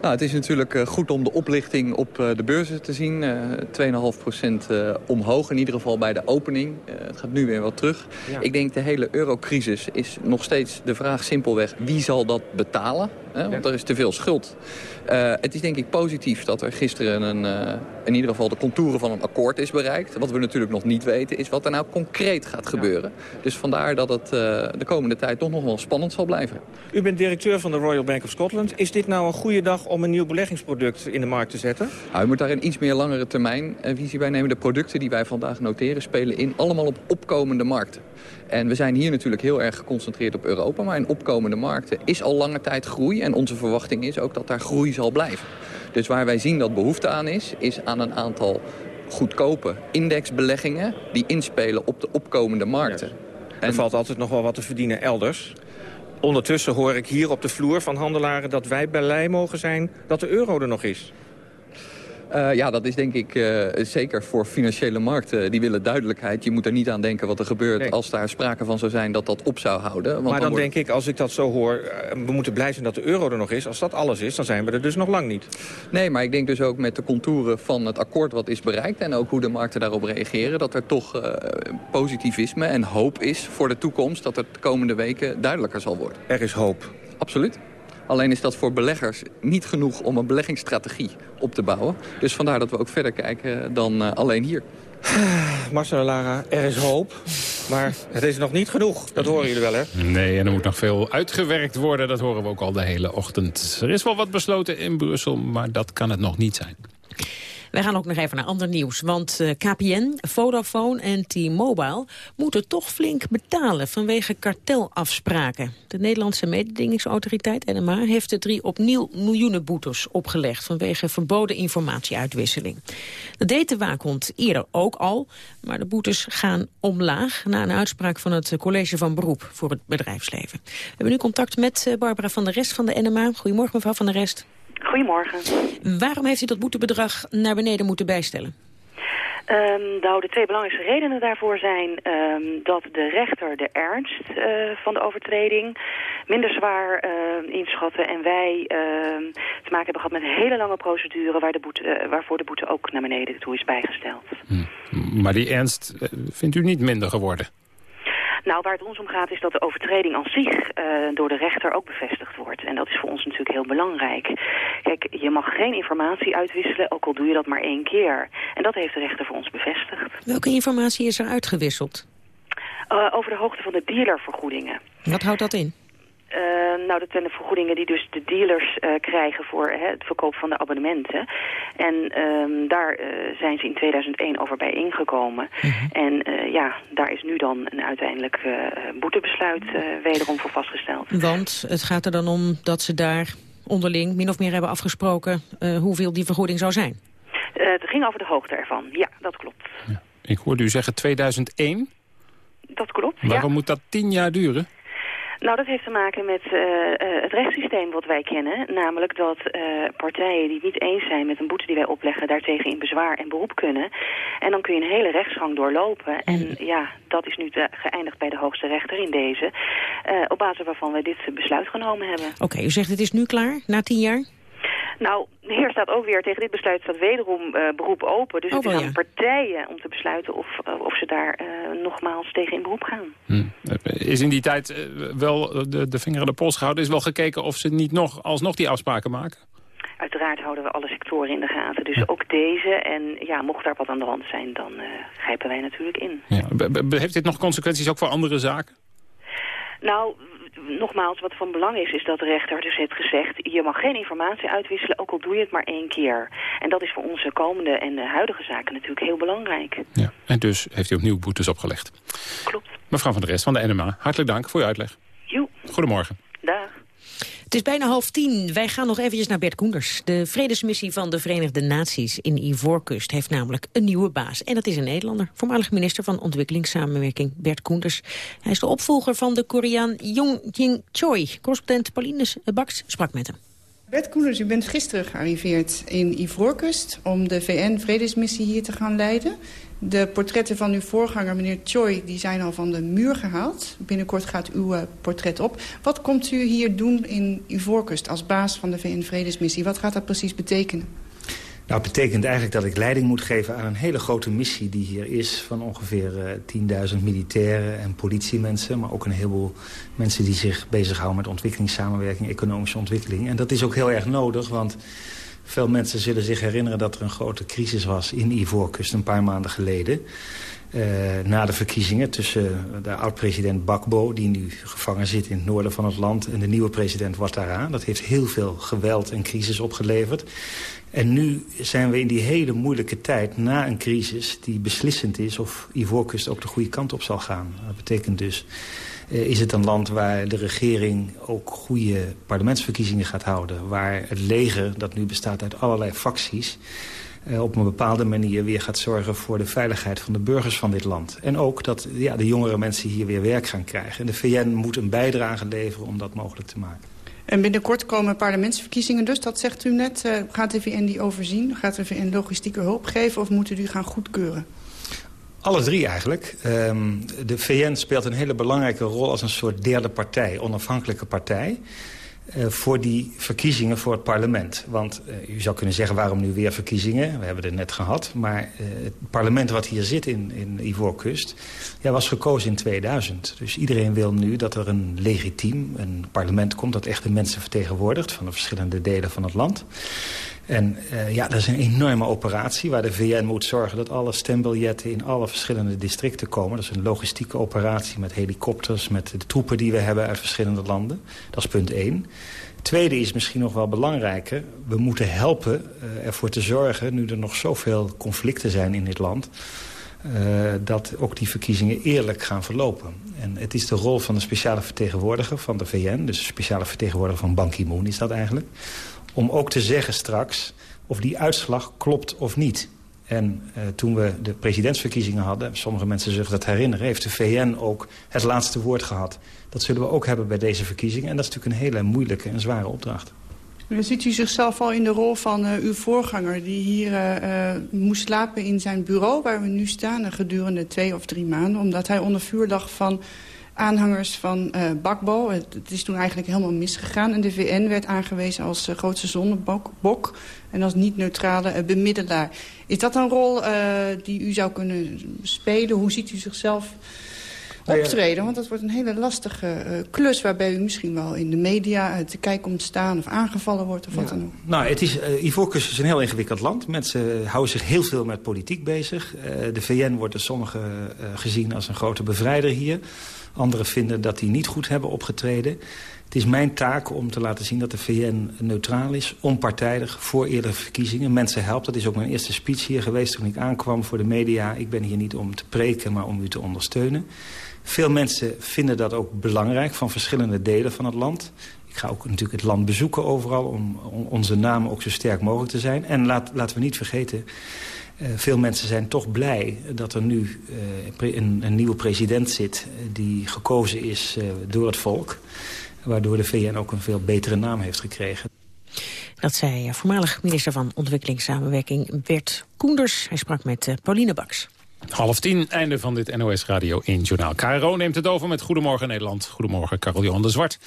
Nou, het is natuurlijk goed om de oplichting op de beurzen te zien. Uh, 2,5% uh, omhoog, in ieder geval bij de opening. Het gaat nu weer wat terug. Ja. Ik denk de hele eurocrisis is nog steeds de vraag simpelweg... wie zal dat betalen? Hè? Want er is te veel schuld. Uh, het is denk ik positief dat er gisteren een, uh, in ieder geval de contouren van een akkoord is bereikt. Wat we natuurlijk nog niet weten is wat er nou concreet gaat gebeuren. Ja. Dus vandaar dat het uh, de komende tijd toch nog wel spannend zal blijven. U bent directeur van de Royal Bank of Scotland. Is dit nou een goede dag om een nieuw beleggingsproduct in de markt te zetten? Nou, u moet daar een iets meer langere termijn visie bij nemen. De producten die wij vandaag noteren spelen in allemaal op opkomende markten. En we zijn hier natuurlijk heel erg geconcentreerd op Europa. Maar in opkomende markten is al lange tijd groei. En onze verwachting is ook dat daar groei zal blijven. Dus waar wij zien dat behoefte aan is, is aan een aantal goedkope indexbeleggingen... die inspelen op de opkomende markten. En... Er valt altijd nog wel wat te verdienen elders. Ondertussen hoor ik hier op de vloer van handelaren dat wij blij mogen zijn dat de euro er nog is. Uh, ja, dat is denk ik uh, zeker voor financiële markten. Die willen duidelijkheid. Je moet er niet aan denken wat er gebeurt nee. als daar sprake van zou zijn dat dat op zou houden. Want maar dan, dan wordt... denk ik, als ik dat zo hoor, we moeten blij zijn dat de euro er nog is. Als dat alles is, dan zijn we er dus nog lang niet. Nee, maar ik denk dus ook met de contouren van het akkoord wat is bereikt... en ook hoe de markten daarop reageren... dat er toch positivisme en hoop is voor de toekomst... dat het de komende weken duidelijker zal worden. Er is hoop. Absoluut. Alleen is dat voor beleggers niet genoeg om een beleggingsstrategie op te bouwen. Dus vandaar dat we ook verder kijken dan uh, alleen hier. Marcel Lara, er is hoop. Maar het is nog niet genoeg. Dat horen jullie wel, hè? Nee, en er moet nog veel uitgewerkt worden. Dat horen we ook al de hele ochtend. Er is wel wat besloten in Brussel, maar dat kan het nog niet zijn. Wij gaan ook nog even naar ander nieuws. Want uh, KPN, Vodafone en T-Mobile moeten toch flink betalen vanwege kartelafspraken. De Nederlandse mededingingsautoriteit NMA heeft de drie opnieuw miljoenen boetes opgelegd vanwege verboden informatieuitwisseling. Dat deed de waakhond eerder ook al, maar de boetes gaan omlaag na een uitspraak van het college van beroep voor het bedrijfsleven. We hebben nu contact met Barbara van der Rest van de NMA. Goedemorgen mevrouw van der Rest. Goedemorgen. Waarom heeft u dat boetebedrag naar beneden moeten bijstellen? Um, nou, de twee belangrijkste redenen daarvoor zijn um, dat de rechter de ernst uh, van de overtreding minder zwaar uh, inschatten en wij uh, te maken hebben gehad met een hele lange procedure waar de boete, waarvoor de boete ook naar beneden toe is bijgesteld. Hm. Maar die ernst vindt u niet minder geworden? Nou, waar het ons om gaat is dat de overtreding aan zich uh, door de rechter ook bevestigd wordt. En dat is voor ons natuurlijk heel belangrijk. Kijk, je mag geen informatie uitwisselen, ook al doe je dat maar één keer. En dat heeft de rechter voor ons bevestigd. Welke informatie is er uitgewisseld? Uh, over de hoogte van de dealervergoedingen. Wat houdt dat in? Uh, nou, dat zijn de vergoedingen die dus de dealers uh, krijgen voor hè, het verkoop van de abonnementen. En um, daar uh, zijn ze in 2001 over bijeengekomen. Mm -hmm. En ja, daar is nu dan een uiteindelijk boetebesluit wederom voor vastgesteld. Want het gaat er dan om dat ze daar onderling min of meer hebben afgesproken hoeveel die vergoeding zou zijn? het ging over de hoogte ervan, ja, dat klopt. Ja. Ik hoorde u zeggen 2001? Dat klopt, Waarom ja. moet dat tien jaar duren? Nou, dat heeft te maken met uh, uh, het rechtssysteem wat wij kennen. Namelijk dat uh, partijen die het niet eens zijn met een boete die wij opleggen... daartegen in bezwaar en beroep kunnen. En dan kun je een hele rechtsgang doorlopen. En ja, dat is nu te, geëindigd bij de hoogste rechter in deze. op basis waarvan wij dit besluit genomen hebben. Oké, okay, u zegt het is nu klaar, na tien jaar? Nou, hier staat ook weer, tegen dit besluit staat wederom uh, beroep open. Dus oh, het is aan ja. partijen om te besluiten of, uh, of ze daar uh, nogmaals tegen in beroep gaan. Hm. Is in die tijd wel de, de vinger aan de pols gehouden? Is wel gekeken of ze niet nog alsnog die afspraken maken? Uiteraard houden we alle sectoren in de gaten. Dus ja. ook deze. En ja, mocht daar wat aan de hand zijn, dan grijpen wij natuurlijk in. Ja. Heeft dit nog consequenties ook voor andere zaken? Nou, nogmaals, wat van belang is, is dat de rechter dus heeft gezegd... je mag geen informatie uitwisselen, ook al doe je het maar één keer. En dat is voor onze komende en huidige zaken natuurlijk heel belangrijk. Ja, en dus heeft u opnieuw boetes opgelegd. Klopt. Mevrouw van der Rest van de NMA, hartelijk dank voor uw uitleg. Jo. Goedemorgen. Dag. Het is bijna half tien. Wij gaan nog eventjes naar Bert Koenders. De vredesmissie van de Verenigde Naties in Ivoorkust heeft namelijk een nieuwe baas. En dat is een Nederlander, voormalig minister van Ontwikkelingssamenwerking Bert Koenders. Hij is de opvolger van de Koreaan Jong Jing Choi. Correspondent Paulines Baks sprak met hem. Bert Koenders, u bent gisteren gearriveerd in Ivoorkust om de VN-vredesmissie hier te gaan leiden. De portretten van uw voorganger, meneer Choi, die zijn al van de muur gehaald. Binnenkort gaat uw uh, portret op. Wat komt u hier doen in Ivoorkust als baas van de VN-vredesmissie? Wat gaat dat precies betekenen? Nou, het betekent eigenlijk dat ik leiding moet geven aan een hele grote missie die hier is... van ongeveer uh, 10.000 militairen en politiemensen... maar ook een heleboel mensen die zich bezighouden met ontwikkelingssamenwerking... economische ontwikkeling. En dat is ook heel erg nodig, want veel mensen zullen zich herinneren... dat er een grote crisis was in Ivoorkust een paar maanden geleden... Uh, na de verkiezingen tussen de oud-president Bakbo... die nu gevangen zit in het noorden van het land... en de nieuwe president Ouattara. Dat heeft heel veel geweld en crisis opgeleverd. En nu zijn we in die hele moeilijke tijd na een crisis... die beslissend is of Ivoorkust ook de goede kant op zal gaan. Dat betekent dus... Uh, is het een land waar de regering ook goede parlementsverkiezingen gaat houden... waar het leger, dat nu bestaat uit allerlei facties... Uh, op een bepaalde manier weer gaat zorgen voor de veiligheid van de burgers van dit land. En ook dat ja, de jongere mensen hier weer werk gaan krijgen. En de VN moet een bijdrage leveren om dat mogelijk te maken. En binnenkort komen parlementsverkiezingen dus, dat zegt u net. Uh, gaat de VN die overzien? Gaat de VN logistieke hulp geven of moeten u gaan goedkeuren? Alle drie eigenlijk. Um, de VN speelt een hele belangrijke rol als een soort derde partij, onafhankelijke partij. Uh, voor die verkiezingen voor het parlement. Want uh, u zou kunnen zeggen, waarom nu weer verkiezingen? We hebben het net gehad. Maar uh, het parlement wat hier zit in, in Ivoorkust... Ja, was gekozen in 2000. Dus iedereen wil nu dat er een legitiem een parlement komt... dat echt de mensen vertegenwoordigt van de verschillende delen van het land. En uh, ja, dat is een enorme operatie waar de VN moet zorgen... dat alle stembiljetten in alle verschillende districten komen. Dat is een logistieke operatie met helikopters... met de troepen die we hebben uit verschillende landen. Dat is punt één. Tweede is misschien nog wel belangrijker. We moeten helpen uh, ervoor te zorgen, nu er nog zoveel conflicten zijn in dit land... Uh, dat ook die verkiezingen eerlijk gaan verlopen. En het is de rol van de speciale vertegenwoordiger van de VN... dus de speciale vertegenwoordiger van Ban Ki-moon is dat eigenlijk om ook te zeggen straks of die uitslag klopt of niet. En uh, toen we de presidentsverkiezingen hadden... sommige mensen zich dat herinneren... heeft de VN ook het laatste woord gehad. Dat zullen we ook hebben bij deze verkiezingen. En dat is natuurlijk een hele moeilijke en zware opdracht. Dan ziet u zichzelf al in de rol van uh, uw voorganger... die hier uh, moest slapen in zijn bureau waar we nu staan... gedurende twee of drie maanden... omdat hij onder vuur lag van aanhangers van uh, Bakbo. Het, het, is toen eigenlijk helemaal misgegaan. En de VN werd aangewezen als uh, grootste zonnebok en als niet-neutrale uh, bemiddelaar. Is dat een rol die u zou kunnen spelen? Hoe ziet u zichzelf optreden? Want dat wordt een hele lastige klus... waarbij u misschien wel in de media te kijken komt staan... of aangevallen wordt of wat dan ook. Nou, het is, Ivoorkust is een heel ingewikkeld land. Mensen houden zich heel veel met politiek bezig. de VN wordt door sommigen gezien als een grote bevrijder hier... Anderen vinden dat die niet goed hebben opgetreden. Het is mijn taak om te laten zien dat de VN neutraal is, onpartijdig, voor eerdere verkiezingen. Mensen helpt, dat is ook mijn eerste speech hier geweest toen ik aankwam voor de media. Ik ben hier niet om te preken, maar om u te ondersteunen. Veel mensen vinden dat ook belangrijk van verschillende delen van het land. Ik ga ook natuurlijk het land bezoeken overal om, onze namen ook zo sterk mogelijk te zijn. En laat, laten we niet vergeten, veel mensen zijn toch blij dat er nu uh, een, een, nieuwe president zit... Uh, die gekozen is door het volk. Waardoor de VN ook een veel betere naam heeft gekregen. Dat zei voormalig minister van Ontwikkelingssamenwerking Bert Koenders. Hij sprak met Pauline Baks. Half tien, einde van dit NOS Radio 1 Journaal. KRO neemt het over met Goedemorgen Nederland. Goedemorgen, Karel Johan de Zwart.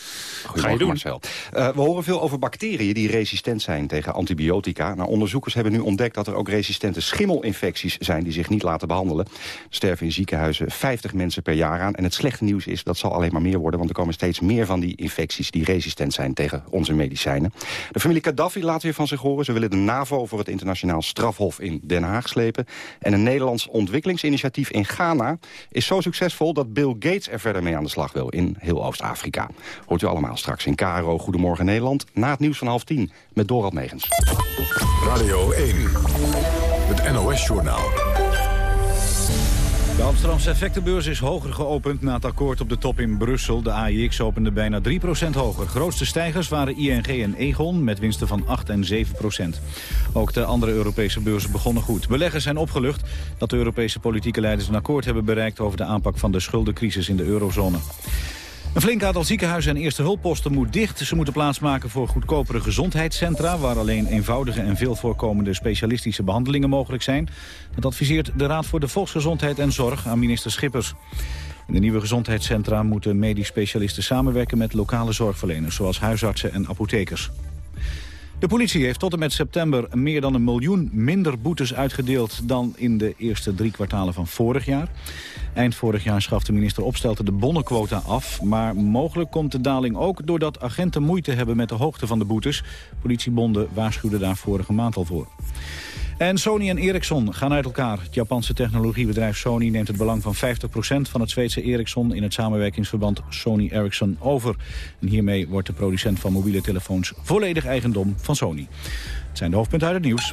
Ga je doen? Marcel. Uh, we horen veel over bacteriën die resistent zijn tegen antibiotica. Nou, onderzoekers hebben nu ontdekt dat er ook resistente schimmelinfecties zijn... die zich niet laten behandelen. Er sterven in ziekenhuizen 50 mensen per jaar aan. En het slechte nieuws is, dat zal alleen maar meer worden... want er komen steeds meer van die infecties die resistent zijn tegen onze medicijnen. De familie Gaddafi laat weer van zich horen. Ze willen de NAVO voor het internationaal strafhof in Den Haag slepen. En een Nederlands ontwikkeling ontwikkelingsinitiatief in Ghana is zo succesvol dat Bill Gates er verder mee aan de slag wil in heel Oost-Afrika. Hoort u allemaal straks in Caro Goedemorgen Nederland na het nieuws van half tien met Dorald Megens. Radio 1, het NOS-journaal. De Amsterdamse effectenbeurs is hoger geopend na het akkoord op de top in Brussel. De AIX opende bijna 3% hoger. Grootste stijgers waren ING en Egon met winsten van 8 en 7% Ook de andere Europese beurzen begonnen goed. Beleggers zijn opgelucht dat de Europese politieke leiders een akkoord hebben bereikt... over de aanpak van de schuldencrisis in de eurozone. Een flink aantal ziekenhuizen en eerste hulpposten moet dicht. Ze moeten plaatsmaken voor goedkopere gezondheidscentra... waar alleen eenvoudige en veel voorkomende specialistische behandelingen mogelijk zijn. Dat adviseert de Raad voor de Volksgezondheid en Zorg aan minister Schippers. In de nieuwe gezondheidscentra moeten medisch specialisten samenwerken met lokale zorgverleners... zoals huisartsen en apothekers. De politie heeft tot en met september meer dan een miljoen minder boetes uitgedeeld dan in de eerste drie kwartalen van vorig jaar. Eind vorig jaar schafte minister Opstelten de bonnenquota af. Maar mogelijk komt de daling ook doordat agenten moeite hebben met de hoogte van de boetes. Politiebonden waarschuwden daar vorige maand al voor. En Sony en Ericsson gaan uit elkaar. Het Japanse technologiebedrijf Sony neemt het belang van 50% van het Zweedse Ericsson in het samenwerkingsverband Sony Ericsson over. En hiermee wordt de producent van mobiele telefoons volledig eigendom van Sony. Het zijn de hoofdpunten uit het nieuws.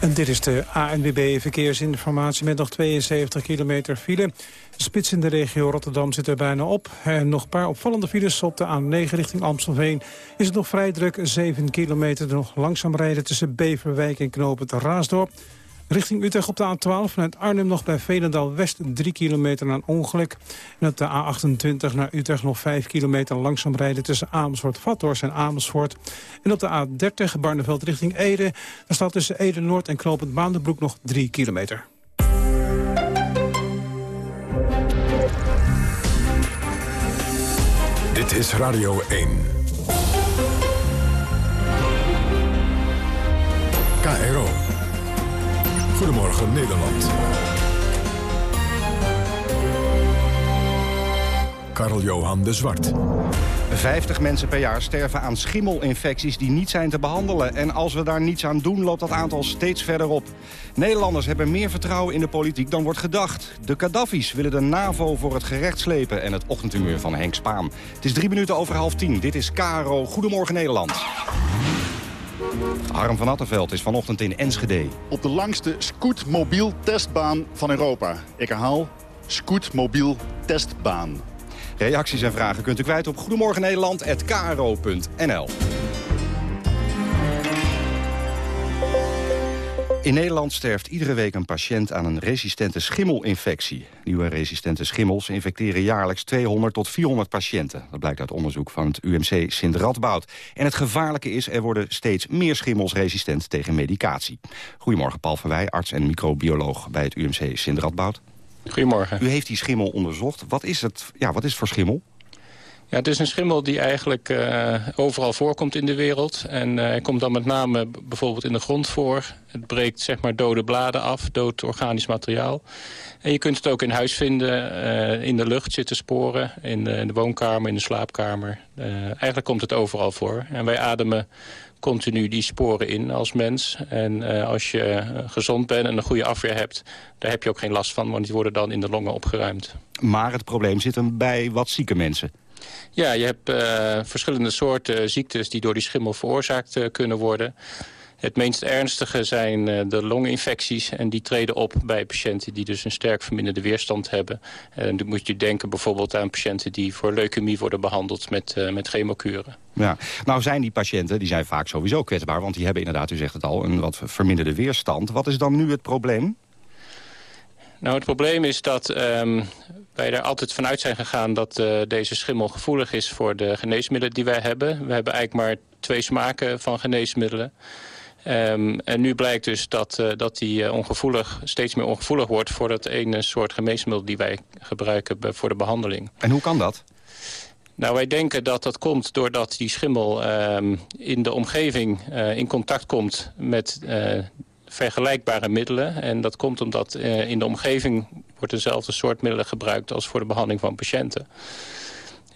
En dit is de ANWB Verkeersinformatie met nog 72 kilometer file. Spits in de regio Rotterdam zit er bijna op. En nog een paar opvallende files op de A9 richting Amstelveen. Is het nog vrij druk, 7 kilometer nog langzaam rijden... tussen Beverwijk en Knoop Raasdorp. Richting Utrecht op de A12 vanuit Arnhem nog bij Velendal West 3 kilometer na een ongeluk. En op de A28 naar Utrecht nog 5 kilometer langzaam rijden tussen Amersfoort, Vathorst en Amersfoort. En op de A30 Barneveld richting Ede. Daar staat tussen Ede Noord en Knopend Maandenbroek nog 3 kilometer. Dit is Radio 1. KRO. Goedemorgen Nederland. Karl-Johan de Zwart. 50 mensen per jaar sterven aan schimmelinfecties die niet zijn te behandelen. En als we daar niets aan doen, loopt dat aantal steeds verder op. Nederlanders hebben meer vertrouwen in de politiek dan wordt gedacht. De Gaddafi's willen de NAVO voor het gerecht slepen en het ochtendhumeur van Henk Spaan. Het is drie minuten over half tien. Dit is Caro. Goedemorgen Nederland. Harm van Attenveld is vanochtend in Enschede. Op de langste scootmobiel testbaan van Europa. Ik herhaal, scootmobiel testbaan. Reacties en vragen kunt u kwijt op goedemorgennederland.kro.nl. In Nederland sterft iedere week een patiënt aan een resistente schimmelinfectie. Nieuwe resistente schimmels infecteren jaarlijks 200 tot 400 patiënten. Dat blijkt uit onderzoek van het UMC Sint-Radboud. En het gevaarlijke is, er worden steeds meer schimmels resistent tegen medicatie. Goedemorgen, Paul van Wij, arts en microbioloog bij het UMC Sint-Radboud. Goedemorgen. U heeft die schimmel onderzocht. Wat is het, ja, wat is het voor schimmel? Ja, het is een schimmel die eigenlijk uh, overal voorkomt in de wereld. En uh, hij komt dan met name bijvoorbeeld in de grond voor. Het breekt zeg maar dode bladen af, dood organisch materiaal. En je kunt het ook in huis vinden. Uh, in de lucht zitten sporen, in de, in de woonkamer, in de slaapkamer. eigenlijk komt het overal voor. En wij ademen continu die sporen in als mens. En als je gezond bent en een goede afweer hebt... daar heb je ook geen last van, want die worden dan in de longen opgeruimd. Maar het probleem zit hem bij wat zieke mensen. Ja, je hebt uh, verschillende soorten ziektes die door die schimmel veroorzaakt uh, kunnen worden. Het meest ernstige zijn uh, de longinfecties en die treden op bij patiënten die dus een sterk verminderde weerstand hebben. En dan moet je denken bijvoorbeeld aan patiënten die voor leukemie worden behandeld met, met chemokuren. Ja, nou zijn die patiënten die zijn vaak sowieso kwetsbaar, want die hebben inderdaad, u zegt het al, een wat verminderde weerstand. Wat is dan nu het probleem? Nou, het probleem is dat um, wij er altijd vanuit zijn gegaan dat uh, deze schimmel gevoelig is voor de geneesmiddelen die wij hebben. We hebben eigenlijk maar twee smaken van geneesmiddelen. Um, en nu blijkt dus dat, uh, dat die uh, ongevoelig, steeds meer ongevoelig wordt voor dat ene soort geneesmiddel die wij gebruiken voor de behandeling. En hoe kan dat? Nou, wij denken dat dat komt doordat die schimmel um, in de omgeving uh, in contact komt met uh, vergelijkbare middelen. En dat komt omdat uh, in de omgeving wordt dezelfde soort middelen gebruikt als voor de behandeling van patiënten.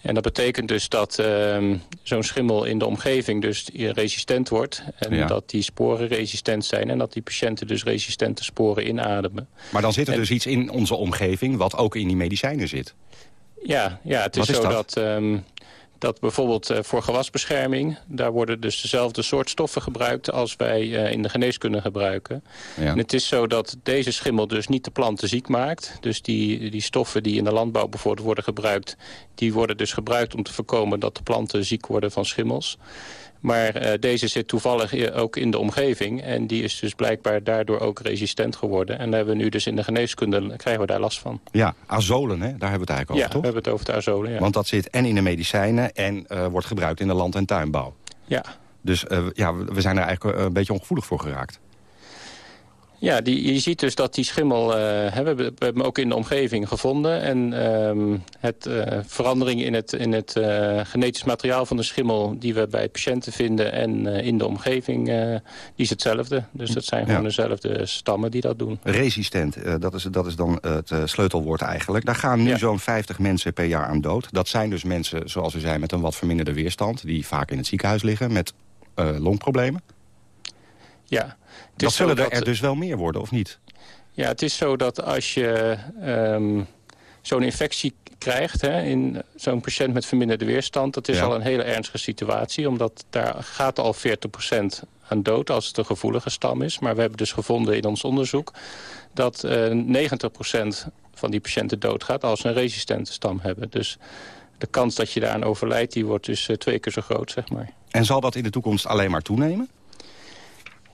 En dat betekent dus dat uh, zo'n schimmel in de omgeving dus resistent wordt. En ja. dat die sporen resistent zijn. En dat die patiënten dus resistente sporen inademen. Maar dan zit er en... dus iets in onze omgeving wat ook in die medicijnen zit. Ja, ja het is, is zo dat, dat um, dat bijvoorbeeld uh, voor gewasbescherming... daar worden dus dezelfde soort stoffen gebruikt... als wij uh, in de geneeskunde gebruiken. Ja. En het is zo dat deze schimmel dus niet de planten ziek maakt. Dus die, die stoffen die in de landbouw bijvoorbeeld worden gebruikt... die worden dus gebruikt om te voorkomen dat de planten ziek worden van schimmels. Maar uh, deze zit toevallig ook in de omgeving. En die is dus blijkbaar daardoor ook resistent geworden. En daar hebben we nu dus in de geneeskunde, krijgen we daar last van. Ja, azolen, hè? daar hebben we het eigenlijk over, ja, toch? we hebben het over de azolen, ja. Want dat zit en in de medicijnen en uh, wordt gebruikt in de land- en tuinbouw. Ja. Dus uh, ja, we zijn er eigenlijk een beetje ongevoelig voor geraakt. Ja, die, je ziet dus dat die schimmel, uh, we, hebben, we hebben hem ook in de omgeving gevonden. En um, het uh, verandering in het, in het uh, genetisch materiaal van de schimmel die we bij patiënten vinden en in de omgeving, die is hetzelfde. Dus dat zijn gewoon ja. dezelfde stammen die dat doen. Resistent, dat, is, dat is dan het sleutelwoord eigenlijk. Daar gaan nu ja. zo'n 50 mensen per jaar aan dood. Dat zijn dus mensen, zoals u zei, met een wat verminderde weerstand, die vaak in het ziekenhuis liggen met longproblemen. Ja. Dat zullen er, er dus wel meer worden, of niet? Ja, het is zo dat als je um, zo'n infectie krijgt... in zo'n patiënt met verminderde weerstand... dat is ja. al een hele ernstige situatie. Omdat daar gaat al 40% aan dood als het een gevoelige stam is. Maar we hebben dus gevonden in ons onderzoek... dat uh, 90% van die patiënten doodgaat als ze een resistente stam hebben. Dus de kans dat je daaraan overlijdt... die wordt dus uh, twee keer zo groot, zeg maar. En zal dat in de toekomst alleen maar toenemen?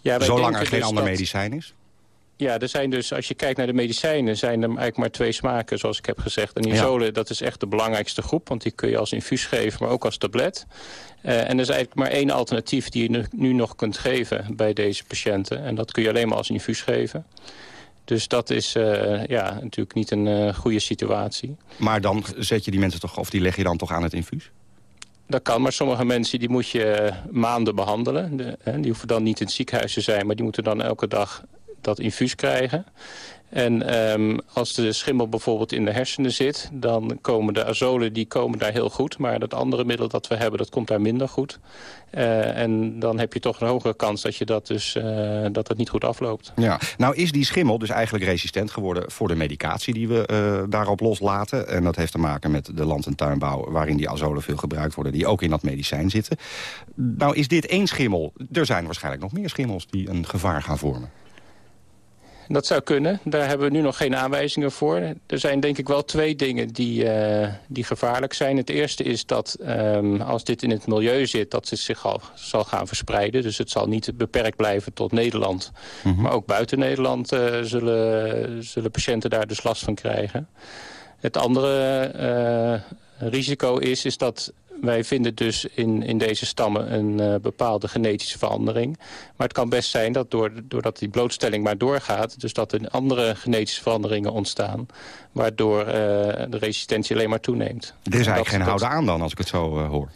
Ja, Zolang er geen dus ander dat... medicijn is? Ja, er zijn dus, als je kijkt naar de medicijnen, zijn er eigenlijk maar twee smaken, zoals ik heb gezegd. En isolen, ja. dat is echt de belangrijkste groep, want die kun je als infuus geven, maar ook als tablet. Uh, en er is eigenlijk maar één alternatief die je nu, nu, nog kunt geven bij deze patiënten. En dat kun je alleen maar als infuus geven. Dus dat is uh, ja, natuurlijk niet een uh, goede situatie. Maar dan zet je die mensen toch, of die leg je dan toch aan het infuus? Dat kan, maar sommige mensen die moet je maanden behandelen. De, hè, die hoeven dan niet in het ziekenhuis te zijn, maar die moeten dan elke dag dat infuus krijgen. En um, als de schimmel bijvoorbeeld in de hersenen zit... dan komen de azolen die komen daar heel goed. Maar dat andere middel dat we hebben, dat komt daar minder goed. Uh, en dan heb je toch een hogere kans dat je dat dus uh, dat het niet goed afloopt. Ja, nou is die schimmel dus eigenlijk resistent geworden... voor de medicatie die we uh, daarop loslaten. En dat heeft te maken met de land- en tuinbouw... waarin die azolen veel gebruikt worden, die ook in dat medicijn zitten. Nou is dit één schimmel. Er zijn waarschijnlijk nog meer schimmels die een gevaar gaan vormen. Dat zou kunnen. Daar hebben we nu nog geen aanwijzingen voor. Er zijn denk ik wel twee dingen die, uh, die gevaarlijk zijn. Het eerste is dat um, als dit in het milieu zit... dat het zich al zal gaan verspreiden. Dus het zal niet beperkt blijven tot Nederland. Mm -hmm. Maar ook buiten Nederland uh, zullen, zullen patiënten daar dus last van krijgen. Het andere uh, risico is, is dat wij vinden dus in, in deze stammen een uh, bepaalde genetische verandering. Maar het kan best zijn dat door, doordat die blootstelling maar doorgaat... dus dat er andere genetische veranderingen ontstaan... waardoor uh, de resistentie alleen maar toeneemt. Er is eigenlijk dat, geen houden aan dan, als ik het zo uh, hoor.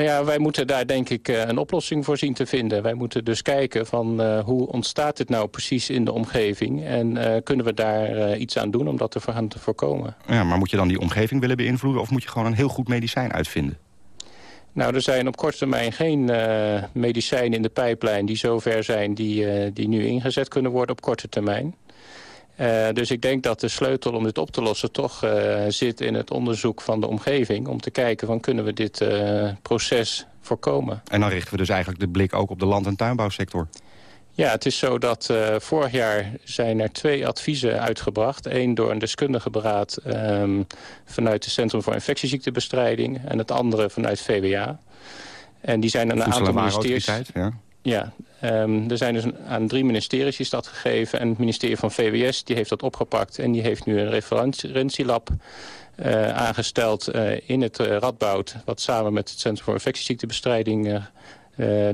Nou ja, wij moeten daar denk ik een oplossing voor zien te vinden. Wij moeten dus kijken van uh, hoe ontstaat dit nou precies in de omgeving... en uh, kunnen we daar uh, iets aan doen om dat te, voor, te voorkomen. Ja, maar moet je dan die omgeving willen beïnvloeden... of moet je gewoon een heel goed medicijn uitvinden? Nou, er zijn op korte termijn geen medicijnen in de pijplijn... die zover zijn die, die nu ingezet kunnen worden op korte termijn. Uh, dus ik denk dat de sleutel om dit op te lossen toch uh, zit in het onderzoek van de omgeving. Om te kijken van kunnen we dit uh, proces voorkomen. En dan richten we dus eigenlijk de blik ook op de land- en tuinbouwsector. Ja, het is zo dat uh, vorig jaar zijn er twee adviezen uitgebracht. Eén door een deskundige beraad um, vanuit het Centrum voor Infectieziektebestrijding... en het andere vanuit VWA. En die zijn aan een aantal ministeries... Ja. Ja, um, er zijn dus aan drie ministeries is dat gegeven. En het ministerie van VWS die heeft dat opgepakt. En die heeft nu een referentielab uh, aangesteld uh, in het uh, Radboud... wat samen met het Centrum voor Infectieziektebestrijding...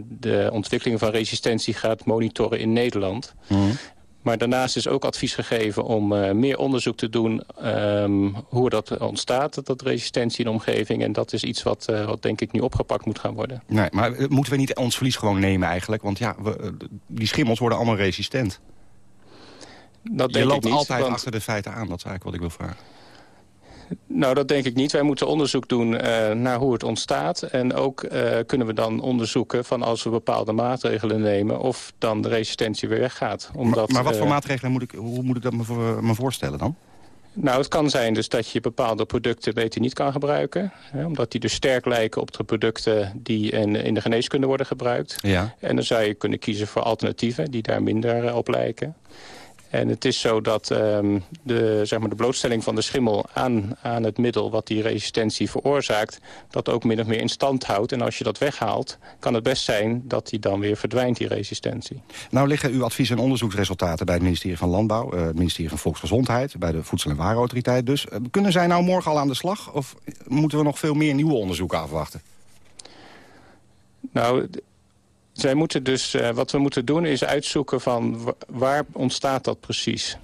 de ontwikkeling van resistentie gaat monitoren in Nederland. Mm. Maar daarnaast is ook advies gegeven om uh, meer onderzoek te doen... Um, hoe dat ontstaat, dat resistentie in de omgeving. En dat is iets wat, uh, wat denk ik nu opgepakt moet gaan worden. Nee, maar moeten we niet ons verlies gewoon nemen eigenlijk? Want ja, we, die schimmels worden allemaal resistent. Dat Je loopt ik niet, altijd want... achter de feiten aan, dat is eigenlijk wat ik wil vragen. Nou, dat denk ik niet. Wij moeten onderzoek doen uh, naar hoe het ontstaat. En ook uh, kunnen we dan onderzoeken van als we bepaalde maatregelen nemen... of dan de resistentie weer weggaat. Omdat, maar, maar wat voor uh, maatregelen moet ik, hoe moet ik dat me, voor, me voorstellen dan? Nou, het kan zijn dus dat je bepaalde producten beter niet kan gebruiken. Hè, omdat die dus sterk lijken op de producten die in, in de geneeskunde worden gebruikt. Ja. En dan zou je kunnen kiezen voor alternatieven die daar minder op lijken. En het is zo dat um, de, zeg maar de blootstelling van de schimmel aan, aan het middel... wat die resistentie veroorzaakt, dat ook min of meer in stand houdt. En als je dat weghaalt, kan het best zijn dat die dan weer verdwijnt, die resistentie. Nou liggen uw advies- en onderzoeksresultaten bij het ministerie van Landbouw... Uh, het ministerie van Volksgezondheid, bij de Voedsel- en Warenautoriteit dus. Uh, kunnen zij nou morgen al aan de slag? Of moeten we nog veel meer nieuwe onderzoeken afwachten? Nou... Zij moeten dus, uh, wat we moeten doen is uitzoeken van waar ontstaat dat precies?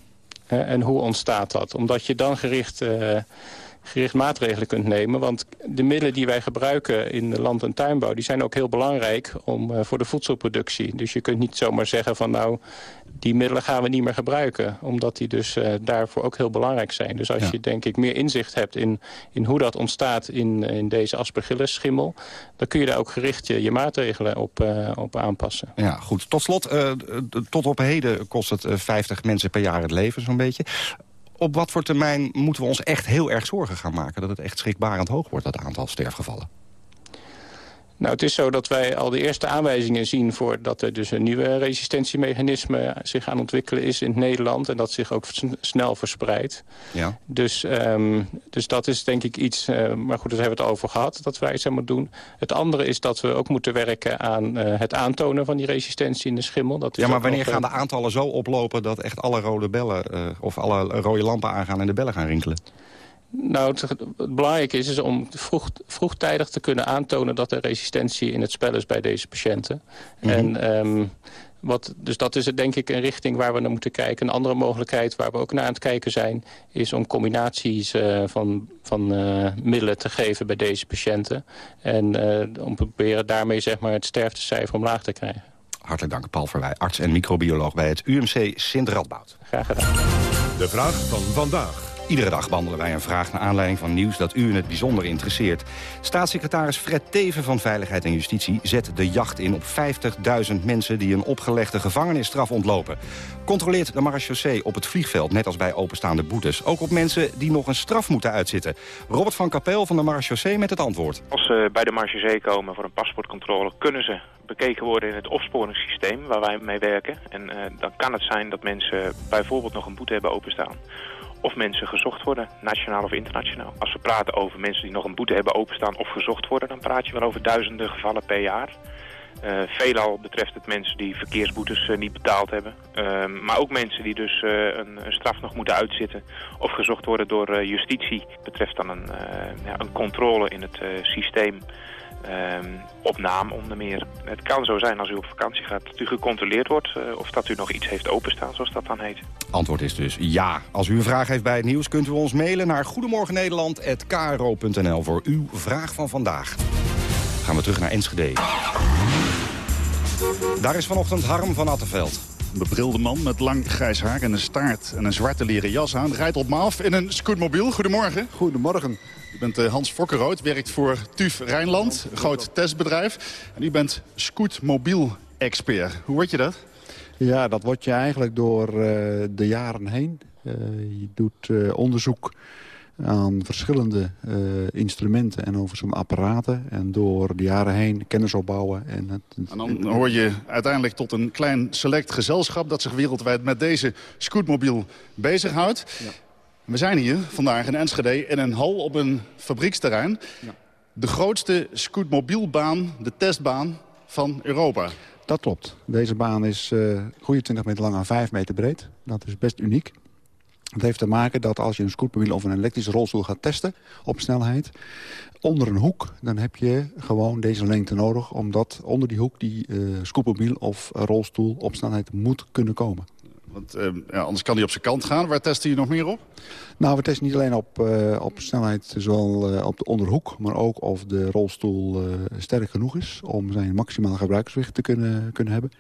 En hoe ontstaat dat? Omdat je dan gericht, uh, gericht maatregelen kunt nemen. Want de middelen die wij gebruiken in de land- en tuinbouw... die zijn ook heel belangrijk om, voor de voedselproductie. Dus je kunt niet zomaar zeggen van nou... die middelen gaan we niet meer gebruiken. Omdat die dus daarvoor ook heel belangrijk zijn. Dus als Ja. je denk ik meer inzicht hebt in, in hoe dat ontstaat in, in deze aspergillus schimmel... dan kun je daar ook gericht je, je maatregelen op, uh, op aanpassen. Ja, goed. Tot slot, tot op heden kost het uh, 50 mensen per jaar het leven zo'n beetje. Op wat voor termijn moeten we ons echt heel erg zorgen gaan maken... dat het echt schrikbarend hoog wordt, dat aantal sterfgevallen? Nou, het is zo dat wij al de eerste aanwijzingen zien... voor dat er dus een nieuwe resistentiemechanisme zich aan ontwikkelen is in Nederland... en dat zich ook snel verspreidt. Ja. Dus, um, dus dat is denk ik iets, uh, maar goed, daar hebben we het over gehad... dat wij iets aan moeten doen. Het andere is dat we ook moeten werken aan uh, het aantonen van die resistentie in de schimmel. Dat is ja, maar wanneer gaan de aantallen zo oplopen... dat echt alle rode bellen uh, of alle rode lampen aangaan en de bellen gaan rinkelen? Nou, het, het belangrijke is, is om vroeg, vroegtijdig te kunnen aantonen... dat er resistentie in het spel is bij deze patiënten. Mm -hmm. En, um, wat, dus dat is het, denk ik een richting waar we naar moeten kijken. Een andere mogelijkheid waar we ook naar aan het kijken zijn... is om combinaties uh, van, van uh, middelen te geven bij deze patiënten. En uh, om te proberen daarmee zeg maar, het sterftecijfer omlaag te krijgen. Hartelijk dank, Paul Verwij, arts en microbioloog bij het UMC Sint-Radboud. Graag gedaan. De vraag van vandaag. Iedere dag behandelen wij een vraag naar aanleiding van nieuws dat u in het bijzonder interesseert. Staatssecretaris Fred Teven van Veiligheid en Justitie zet de jacht in op 50.000 mensen die een opgelegde gevangenisstraf ontlopen. Controleert de marechaussee op het vliegveld, net als bij openstaande boetes. Ook op mensen die nog een straf moeten uitzitten. Robert van Kapel van de marechaussee met het antwoord. Als ze bij de marechaussee komen voor een paspoortcontrole kunnen ze bekeken worden in het opsporingssysteem waar wij mee werken. En uh, dan kan het zijn dat mensen bijvoorbeeld nog een boete hebben openstaan of mensen gezocht worden, nationaal of internationaal. Als we praten over mensen die nog een boete hebben openstaan of gezocht worden... dan praat je wel over duizenden gevallen per jaar. Uh, veelal betreft het mensen die verkeersboetes uh, niet betaald hebben. Uh, maar ook mensen die dus een, een, straf nog moeten uitzitten... of gezocht worden door justitie. betreft dan een, ja, een controle in het systeem... Um, op naam onder meer. Het kan zo zijn als u op vakantie gaat dat u gecontroleerd wordt... Uh, of dat u nog iets heeft openstaan, zoals dat dan heet. Antwoord is dus ja. Als u een vraag heeft bij het nieuws kunt u ons mailen naar goedemorgennederland.kro.nl voor uw vraag van vandaag. Gaan we terug naar Enschede. Daar is vanochtend Harm van Attenveld. Een bebrilde man met lang grijs haar en een staart en een zwarte leren jas aan... rijdt op me af in een scootmobiel. Goedemorgen. Goedemorgen. U bent uh, Hans Fokkerrood, werkt voor TUF Rijnland, een groot testbedrijf. En u bent scootmobiel-expert. Hoe word je dat? Ja, dat wordt je eigenlijk door de jaren heen. je doet onderzoek aan verschillende instrumenten en over zijn apparaten. En door de jaren heen kennis opbouwen. En, het, en dan hoor je uiteindelijk tot een klein select gezelschap... dat zich wereldwijd met deze scootmobiel bezighoudt. We zijn hier vandaag in Enschede in een hal op een fabrieksterrein. Ja. De grootste scootmobielbaan, de testbaan van Europa. Dat klopt. Deze baan is uh, goede 20 meter lang en 5 meter breed. Dat is best uniek. Het heeft te maken dat als je een scootmobiel of een elektrische rolstoel gaat testen op snelheid... onder een hoek, dan heb je gewoon deze lengte nodig... omdat onder die hoek die uh, scootmobiel of rolstoel op snelheid moet kunnen komen. Want uh, ja, anders kan hij op zijn kant gaan. Waar testen je nog meer op? Nou, we testen niet alleen op, uh, op snelheid, zowel uh, op de onderhoek... maar ook of de rolstoel sterk genoeg is... om zijn maximaal gebruikerswicht te kunnen, kunnen hebben.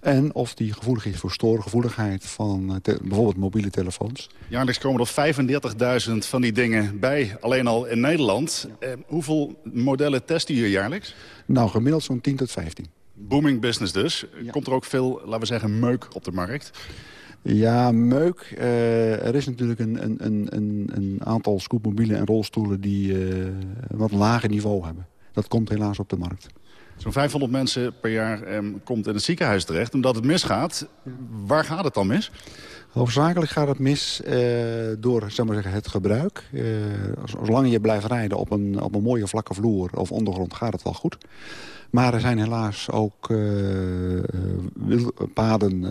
En of die gevoelig is voor stoorgevoeligheid van bijvoorbeeld mobiele telefoons. Jaarlijks komen er 35.000 van die dingen bij, alleen al in Nederland. hoeveel modellen testen je jaarlijks? Nou, gemiddeld zo'n 10 tot 15 booming business dus. Komt er ook veel, laten we zeggen, meuk op de markt? Ja, meuk. Uh, er is natuurlijk een, een, een, een aantal scootmobielen en rolstoelen die uh, wat lager niveau hebben. Dat komt helaas op de markt. Zo'n 500 mensen per jaar um, komt in het ziekenhuis terecht omdat het misgaat. Waar gaat het dan mis? Hoofdzakelijk gaat het mis uh, door zeg maar zeggen, het gebruik. Uh, zolang je blijft rijden op een, op een mooie vlakke vloer of ondergrond gaat het wel goed. Maar er zijn helaas ook uh, paden, uh,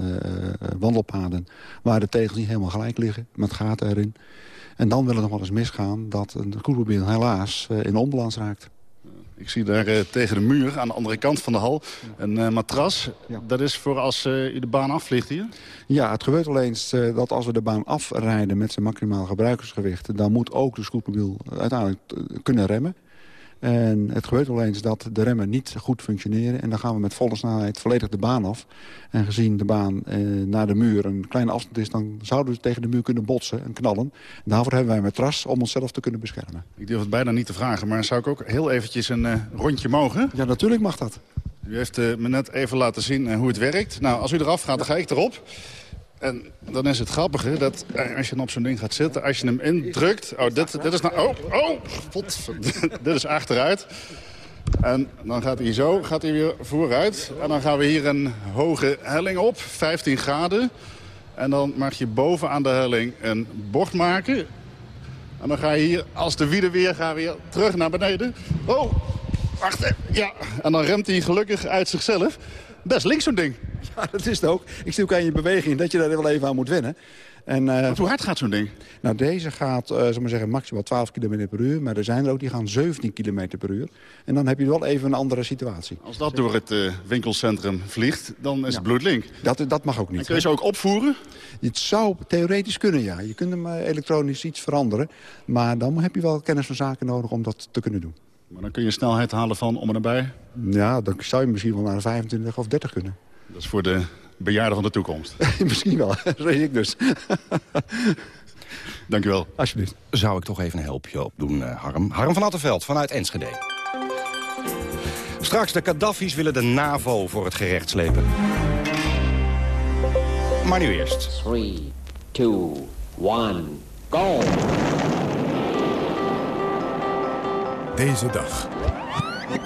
wandelpaden... waar de tegels niet helemaal gelijk liggen, met gaten erin. En dan wil het nog wel eens misgaan dat een scootmobiel helaas in onbalans raakt. Ik zie daar uh, tegen de muur aan de andere kant van de hal een uh, matras. Ja. Dat is voor als uh, u de baan afvliegt hier? Ja, het gebeurt alleen eens dat als we de baan afrijden met zijn maximaal gebruikersgewicht... dan moet ook de scootmobiel uiteindelijk kunnen remmen. En het gebeurt wel eens dat de remmen niet goed functioneren. En dan gaan we met volle snelheid volledig de baan af. En gezien de baan eh, naar de muur een kleine afstand is... dan zouden we tegen de muur kunnen botsen en knallen. En daarvoor hebben wij een matras om onszelf te kunnen beschermen. Ik durf het bijna niet te vragen, maar zou ik ook heel eventjes een uh, rondje mogen? Ja, natuurlijk mag dat. U heeft uh, me net even laten zien hoe het werkt. Nou, als u eraf gaat, dan ga ik erop. En dan is het grappige dat eh, als je dan op zo'n ding gaat zitten... als je hem indrukt... Oh, dit, dit is nou... Oh, oh! Pot, dit is achteruit. En dan gaat hij zo, gaat hij weer vooruit. En dan gaan we hier een hoge helling op, 15 graden. En dan mag je boven aan de helling een bocht maken. En dan ga je hier, als de wielen weer, gaan weer terug naar beneden. Oh, wacht Ja, en dan remt hij gelukkig uit zichzelf. Best links zo'n ding. Ja, dat is het ook. Ik zie ook aan je beweging dat je daar wel even aan moet wennen. En, uh, hoe hard gaat zo'n ding? Nou, deze gaat, uh, maar zeggen, maximaal 12 km per uur. Maar er zijn er ook die gaan 17 km per uur. En dan heb je wel even een andere situatie. Als dat door het uh, winkelcentrum vliegt, dan is het bloedlink. Dat, dat mag ook niet. En kun je ze ook opvoeren? Het zou theoretisch kunnen, ja. Je kunt hem elektronisch iets veranderen. Maar dan heb je wel kennis van zaken nodig om dat te kunnen doen. Maar dan kun je snelheid halen van om en nabij? Ja, dan zou je misschien wel naar 25 of 30 kunnen. Dat is voor de bejaarden van de toekomst. misschien wel, dat weet ik dus. Dank u wel. Alsjeblieft. Zou ik toch even een helpje opdoen, uh, Harm. Harm van Attenveld vanuit Enschede. Straks de Gaddafi's willen de NAVO voor het gerecht slepen. Maar nu eerst. 3, 2, 1, go! Deze dag.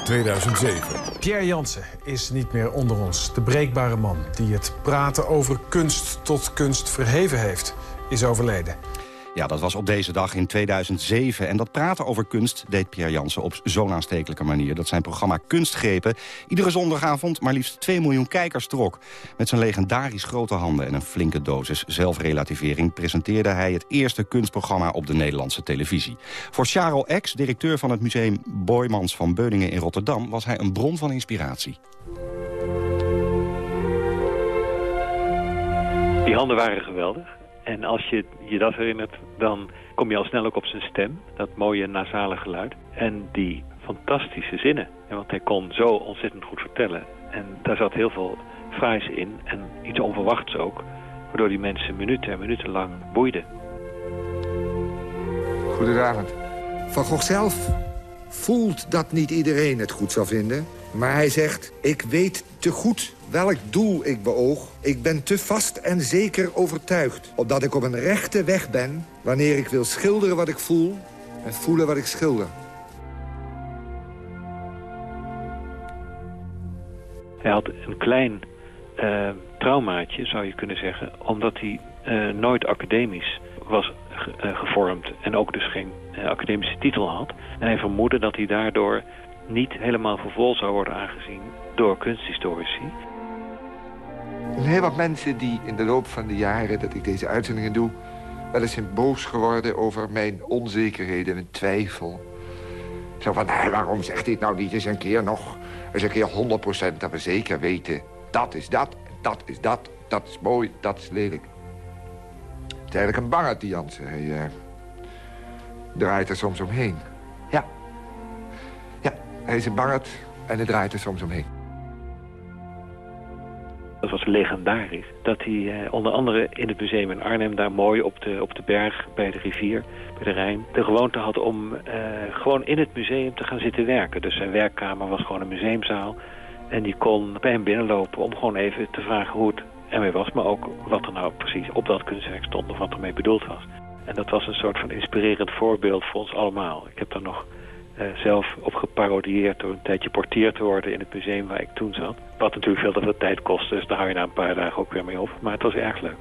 2007. Pierre Jansen is niet meer onder ons. De breekbare man die het praten over kunst tot kunst verheven heeft, is overleden. Ja, dat was op deze dag in 2007. En dat praten over kunst deed Pierre Jansen op zo'n aanstekelijke manier... dat zijn programma Kunstgrepen iedere zondagavond maar liefst 2 miljoen kijkers trok. Met zijn legendarisch grote handen en een flinke dosis zelfrelativering... presenteerde hij het eerste kunstprogramma op de Nederlandse televisie. Voor Charles X, directeur van het museum Boymans van Beuningen in Rotterdam... was hij een bron van inspiratie. Die handen waren geweldig. En als je je dat herinnert, dan kom je al snel ook op zijn stem. Dat mooie nasale geluid. En die fantastische zinnen. Want hij kon zo ontzettend goed vertellen. En daar zat heel veel fraais in. En iets onverwachts ook. Waardoor die mensen minuten en minuten lang boeiden. Goedenavond. Van Gogh zelf voelt dat niet iedereen het goed zal vinden. Maar hij zegt, ik weet te goed welk doel ik beoog. Ik ben te vast en zeker overtuigd. Opdat ik op een rechte weg ben... wanneer ik wil schilderen wat ik voel... en voelen wat ik schilder. Hij had een klein uh, traumaatje, zou je kunnen zeggen... omdat hij uh, nooit academisch was uh, gevormd... en ook dus geen academische titel had. En hij vermoedde dat hij daardoor niet helemaal vervolg zou worden aangezien door kunsthistorici. Heel wat mensen die in de loop van de jaren dat ik deze uitzendingen doe... wel eens zijn boos geworden over mijn onzekerheden en twijfel. Zo van, nee, waarom zegt dit nou niet eens een keer nog? Eens een keer 100% dat we zeker weten... dat is dat, dat is dat, dat is mooi, dat is lelijk. Het is eigenlijk een bange die Jansen. Hij uh, draait er soms omheen. Ja. Hij is een bangert en hij draait er soms omheen. Dat was legendarisch. Dat hij eh, onder andere in het museum in Arnhem... daar mooi op de, op de berg bij de rivier, bij de Rijn... de gewoonte had om eh, gewoon in het museum te gaan zitten werken. Dus zijn werkkamer was gewoon een museumzaal. En die kon bij hem binnenlopen om gewoon even te vragen hoe het ermee was... maar ook wat er nou precies op dat kunstwerk stond of wat ermee bedoeld was. En dat was een soort van inspirerend voorbeeld voor ons allemaal. Ik heb daar nog uh, zelf op geparodieerd door een tijdje portier te worden in het museum waar ik toen zat. Wat natuurlijk veel te veel tijd kostte, dus daar hou je na een paar dagen ook weer mee op. Maar het was erg leuk.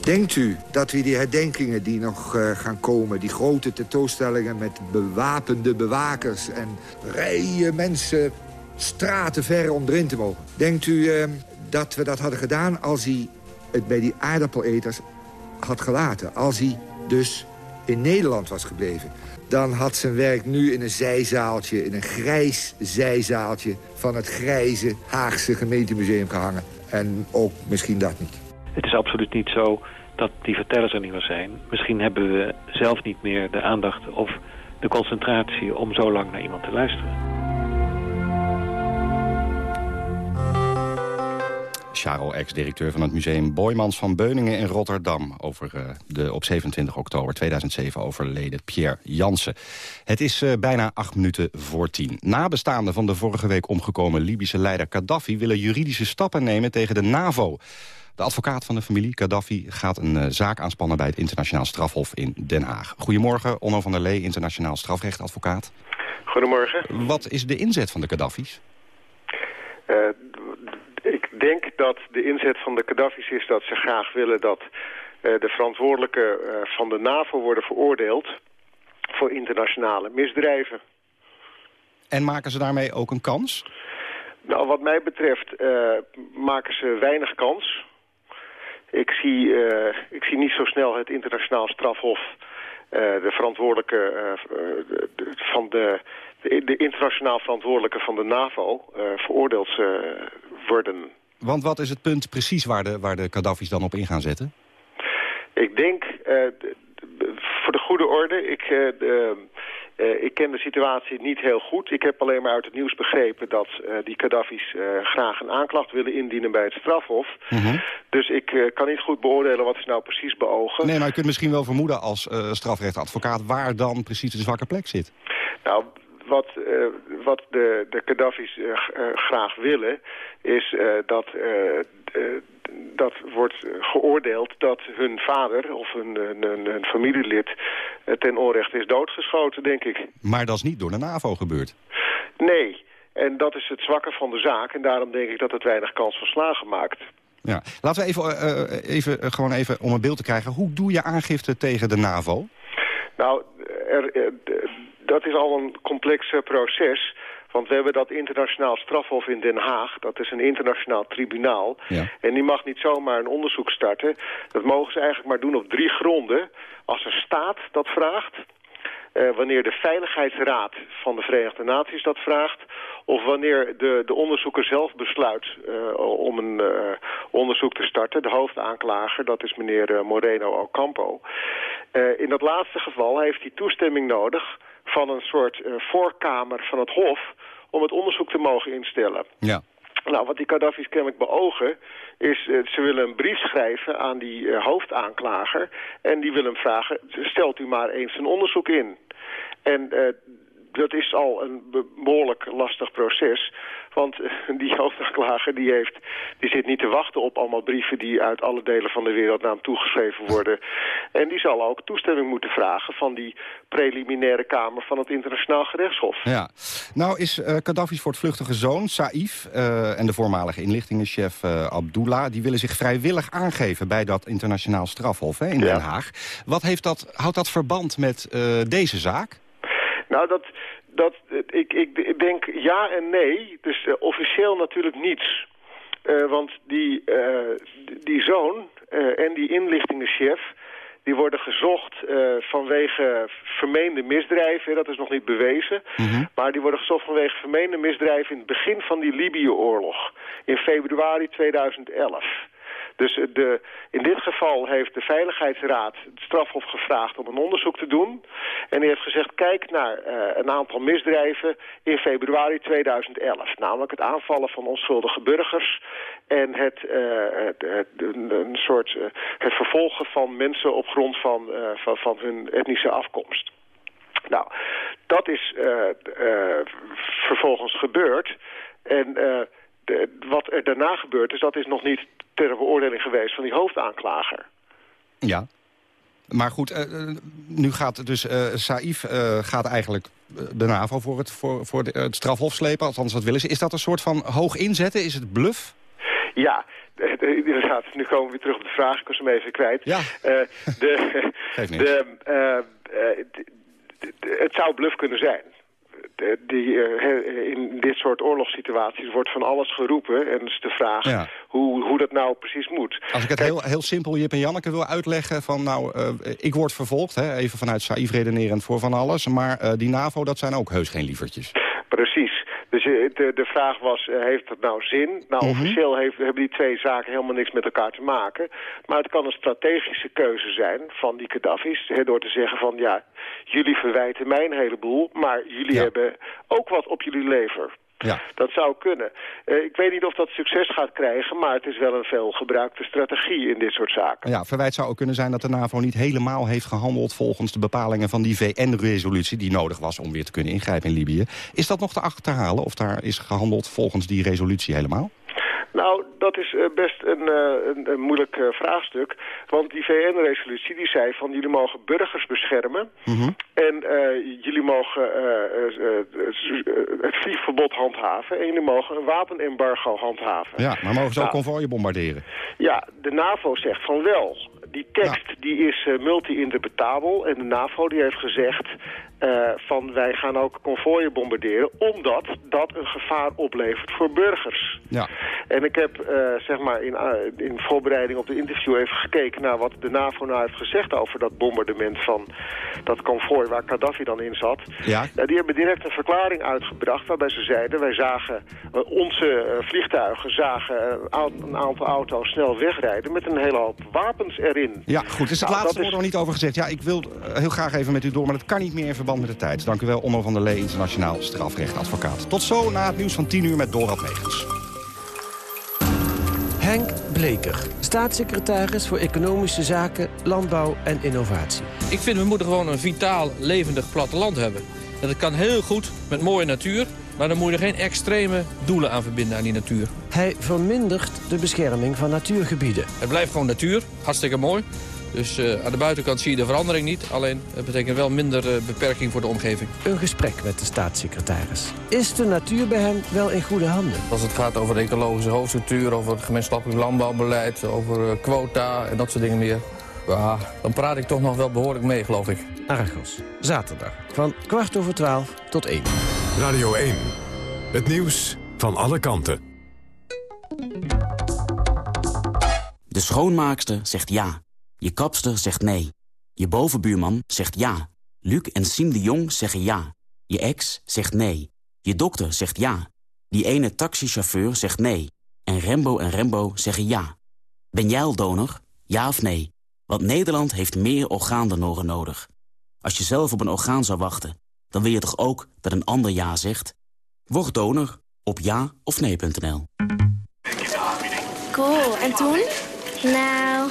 Denkt u dat we die herdenkingen die nog uh, gaan komen... die grote tentoonstellingen met bewapende bewakers... en rijen mensen straten ver onderin te mogen... denkt u uh, dat we dat hadden gedaan als hij het bij die aardappeleters had gelaten? Als hij dus in Nederland was gebleven? dan had zijn werk nu in een zijzaaltje, in een grijs zijzaaltje... van het grijze Haagse gemeentemuseum gehangen. En ook misschien dat niet. Het is absoluut niet zo dat die vertellers er niet meer zijn. Misschien hebben we zelf niet meer de aandacht of de concentratie... om zo lang naar iemand te luisteren. Charo, ex-directeur van het museum Boymans van Beuningen in Rotterdam... over uh, de op 27 oktober 2007 overleden Pierre Jansen. Het is uh, bijna acht minuten voor tien. Nabestaanden van de vorige week omgekomen Libische leider Gaddafi... willen juridische stappen nemen tegen de NAVO. De advocaat van de familie, Gaddafi, gaat een uh, zaak aanspannen... bij het internationaal strafhof in Den Haag. Goedemorgen, Onno van der Lee, internationaal strafrechtadvocaat. Goedemorgen. Wat is de inzet van de Gaddafi's? Denk dat de inzet van de Gaddafi's is dat ze graag willen dat uh, de verantwoordelijken uh, van de NAVO worden veroordeeld voor internationale misdrijven. En maken ze daarmee ook een kans? Nou, wat mij betreft uh, maken ze weinig kans. Ik zie, ik zie niet zo snel het internationaal strafhof de verantwoordelijke van de, de, de, internationaal verantwoordelijke van de NAVO veroordeeld worden. Want wat is het punt precies waar de, waar de Gaddafi's dan op in gaan zetten? Ik denk, uh, voor de goede orde, ik, uh, de, uh, ik ken de situatie niet heel goed. Ik heb alleen maar uit het nieuws begrepen dat die Gaddafi's graag een aanklacht willen indienen bij het strafhof. -hmm. Dus ik kan niet goed beoordelen wat ze nou precies beogen. Nee, maar je kunt misschien wel vermoeden als strafrechtadvocaat waar dan precies de zwakke plek zit. Nou, wat, uh, wat de, de Gaddafi's uh, graag willen, is dat, dat wordt geoordeeld dat hun vader of een, een, een familielid ten onrechte is doodgeschoten, denk ik. Maar dat is niet door de NAVO gebeurd? Nee, en dat is het zwakke van de zaak. En daarom denk ik dat het weinig kans van slagen maakt. Ja. Laten we even, uh, even, gewoon even om een beeld te krijgen. Hoe doe je aangifte tegen de NAVO? Nou, er, dat is al een complex proces. Want we hebben dat internationaal strafhof in Den Haag. Dat is een internationaal tribunaal. Ja. En die mag niet zomaar een onderzoek starten. Dat mogen ze eigenlijk maar doen op drie gronden. Als een staat dat vraagt... Uh, wanneer de Veiligheidsraad van de Verenigde Naties dat vraagt... of wanneer de, de onderzoeker zelf besluit uh, om een uh, onderzoek te starten. De hoofdaanklager, dat is meneer Moreno Ocampo. in dat laatste geval heeft hij toestemming nodig van een soort uh, voorkamer van het Hof om het onderzoek te mogen instellen. Ja. Nou, wat die Gaddafi's kennelijk beogen, is uh, ze willen een brief schrijven aan die uh, hoofdaanklager. En die willen hem vragen, stelt u maar eens een onderzoek in. En dat is al een behoorlijk lastig proces. Want die hoofdaanklager die heeft, die zit niet te wachten op allemaal brieven... die uit alle delen van de wereld naar hem toegeschreven worden. En die zal ook toestemming moeten vragen... van die preliminaire kamer van het internationaal gerechtshof. Ja. Nou is uh, Gaddafi's voortvluchtige zoon, Saif... Uh, en de voormalige inlichtingenchef uh, Abdullah... die willen zich vrijwillig aangeven bij dat internationaal strafhof hè, in Den Haag. Wat heeft dat, houdt dat verband met deze zaak? Nou, dat, dat, ik, ik, denk ja en nee. Dus uh, officieel natuurlijk niets. Uh, want die, uh, die zoon en die inlichtingenchef... die worden gezocht vanwege vermeende misdrijven. Dat is nog niet bewezen. Mm -hmm. Maar die worden gezocht vanwege vermeende misdrijven... in het begin van die Libië-oorlog. In februari 2011. Dus de, in dit geval heeft de Veiligheidsraad het strafhof gevraagd om een onderzoek te doen. En die heeft gezegd, kijk naar uh, een aantal misdrijven in februari 2011. Namelijk het aanvallen van onschuldige burgers en het, uh, het, een, soort, uh, het vervolgen van mensen op grond van, van, van hun etnische afkomst. Nou, dat is vervolgens gebeurd. En de, wat er daarna gebeurt is, dat is nog niet ter beoordeling geweest van die hoofdaanklager. Ja, maar goed, uh, nu gaat dus uh, Saif uh, gaat eigenlijk de NAVO voor het, voor, voor de, het strafhof slepen, althans dat willen ze. Is dat een soort van hoog inzetten? Is het bluff? Ja, inderdaad. Nu komen we weer terug op de vraag. Ik was hem even kwijt. Ja. de, de, het zou bluff kunnen zijn. Eh, die, eh, in dit soort oorlogssituaties wordt van alles geroepen. En is de vraag hoe, hoe dat nou precies moet. Als ik het heel, heel simpel Jip en Janneke wil uitleggen... van nou, uh, ik word vervolgd, hè, even vanuit Saïf redenerend voor van alles... maar uh, die NAVO, dat zijn ook heus geen lievertjes. Precies. Dus de, de vraag was, heeft dat nou zin? Nou, Mhm. officieel heeft, hebben die twee zaken helemaal niks met elkaar te maken. Maar het kan een strategische keuze zijn van die Gaddafi's. Door te zeggen van, ja, jullie verwijten mij een heleboel... maar jullie hebben ook wat op jullie lever. Ja. Dat zou kunnen. Uh, ik weet niet of dat succes gaat krijgen... maar het is wel een veelgebruikte strategie in dit soort zaken. Ja, verwijt zou ook kunnen zijn dat de NAVO niet helemaal heeft gehandeld... volgens de bepalingen van die VN-resolutie die nodig was... om weer te kunnen ingrijpen in Libië. Is dat nog te achterhalen of daar is gehandeld volgens die resolutie helemaal? Nou, dat is uh, best een, uh, een, een moeilijk uh, vraagstuk. Want die VN-resolutie die zei van jullie mogen burgers beschermen... Mm -hmm. en jullie mogen het vliegverbod handhaven... en jullie mogen een wapenembargo handhaven. Ja, maar mogen ze ook nou, konvooien bombarderen? Ja, de NAVO zegt van wel. Die tekst ja. die is multi-interpretabel en de NAVO die heeft gezegd... Uh, van wij gaan ook konvooien bombarderen... omdat dat een gevaar oplevert voor burgers. Ja. En ik heb uh, zeg maar in, uh, in voorbereiding op de interview even gekeken... naar wat de NAVO nou heeft gezegd over dat bombardement van dat konvooi... waar Gaddafi dan in zat. Ja. die hebben direct een verklaring uitgebracht waarbij ze zeiden... wij zagen onze vliegtuigen zagen een aantal auto's snel wegrijden... met een hele hoop wapens erin. Ja, goed. Is het nou, laatste woord nog niet over gezegd. Ja, ik wil heel graag even met u door, maar dat kan niet meer verband met de tijd. Dank u wel, Onno van der Lee, internationaal strafrechtadvocaat. Tot zo na het nieuws van 10 uur met Dorad Megens. Henk Bleker, staatssecretaris voor Economische Zaken, Landbouw en Innovatie. Ik vind we moeten gewoon een vitaal, levendig platteland hebben. En dat kan heel goed met mooie natuur, maar dan moet je er geen extreme doelen aan verbinden aan die natuur. Hij vermindert de bescherming van natuurgebieden. Het blijft gewoon natuur, hartstikke mooi. Dus uh, aan de buitenkant zie je de verandering niet. Alleen het betekent wel minder uh, beperking voor de omgeving. Een gesprek met de staatssecretaris. Is de natuur bij hem wel in goede handen? Als het gaat over de ecologische hoofdstructuur, over het gemeenschappelijk landbouwbeleid... over uh, quota en dat soort dingen meer... Ja, dan praat ik toch nog wel behoorlijk mee, geloof ik. Argos, zaterdag, van kwart over twaalf tot één. Radio 1, het nieuws van alle kanten. De schoonmaakster zegt ja. Je kapster zegt nee. Je bovenbuurman zegt ja. Luc en Siem de Jong zeggen ja. Je ex zegt nee. Je dokter zegt ja. Die ene taxichauffeur zegt nee. En Rembo en Rembo zeggen ja. Ben jij al donor? Ja of nee? Want Nederland heeft meer orgaandonoren nodig. Als je zelf op een orgaan zou wachten, dan wil je toch ook dat een ander ja zegt? Word donor op ja of nee.nl. Cool, en toen? Nou...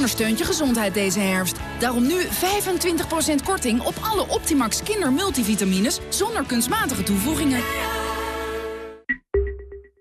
ondersteunt je gezondheid deze herfst. Daarom nu 25% korting op alle Optimax kindermultivitamines zonder kunstmatige toevoegingen.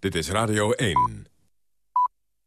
Dit is Radio 1.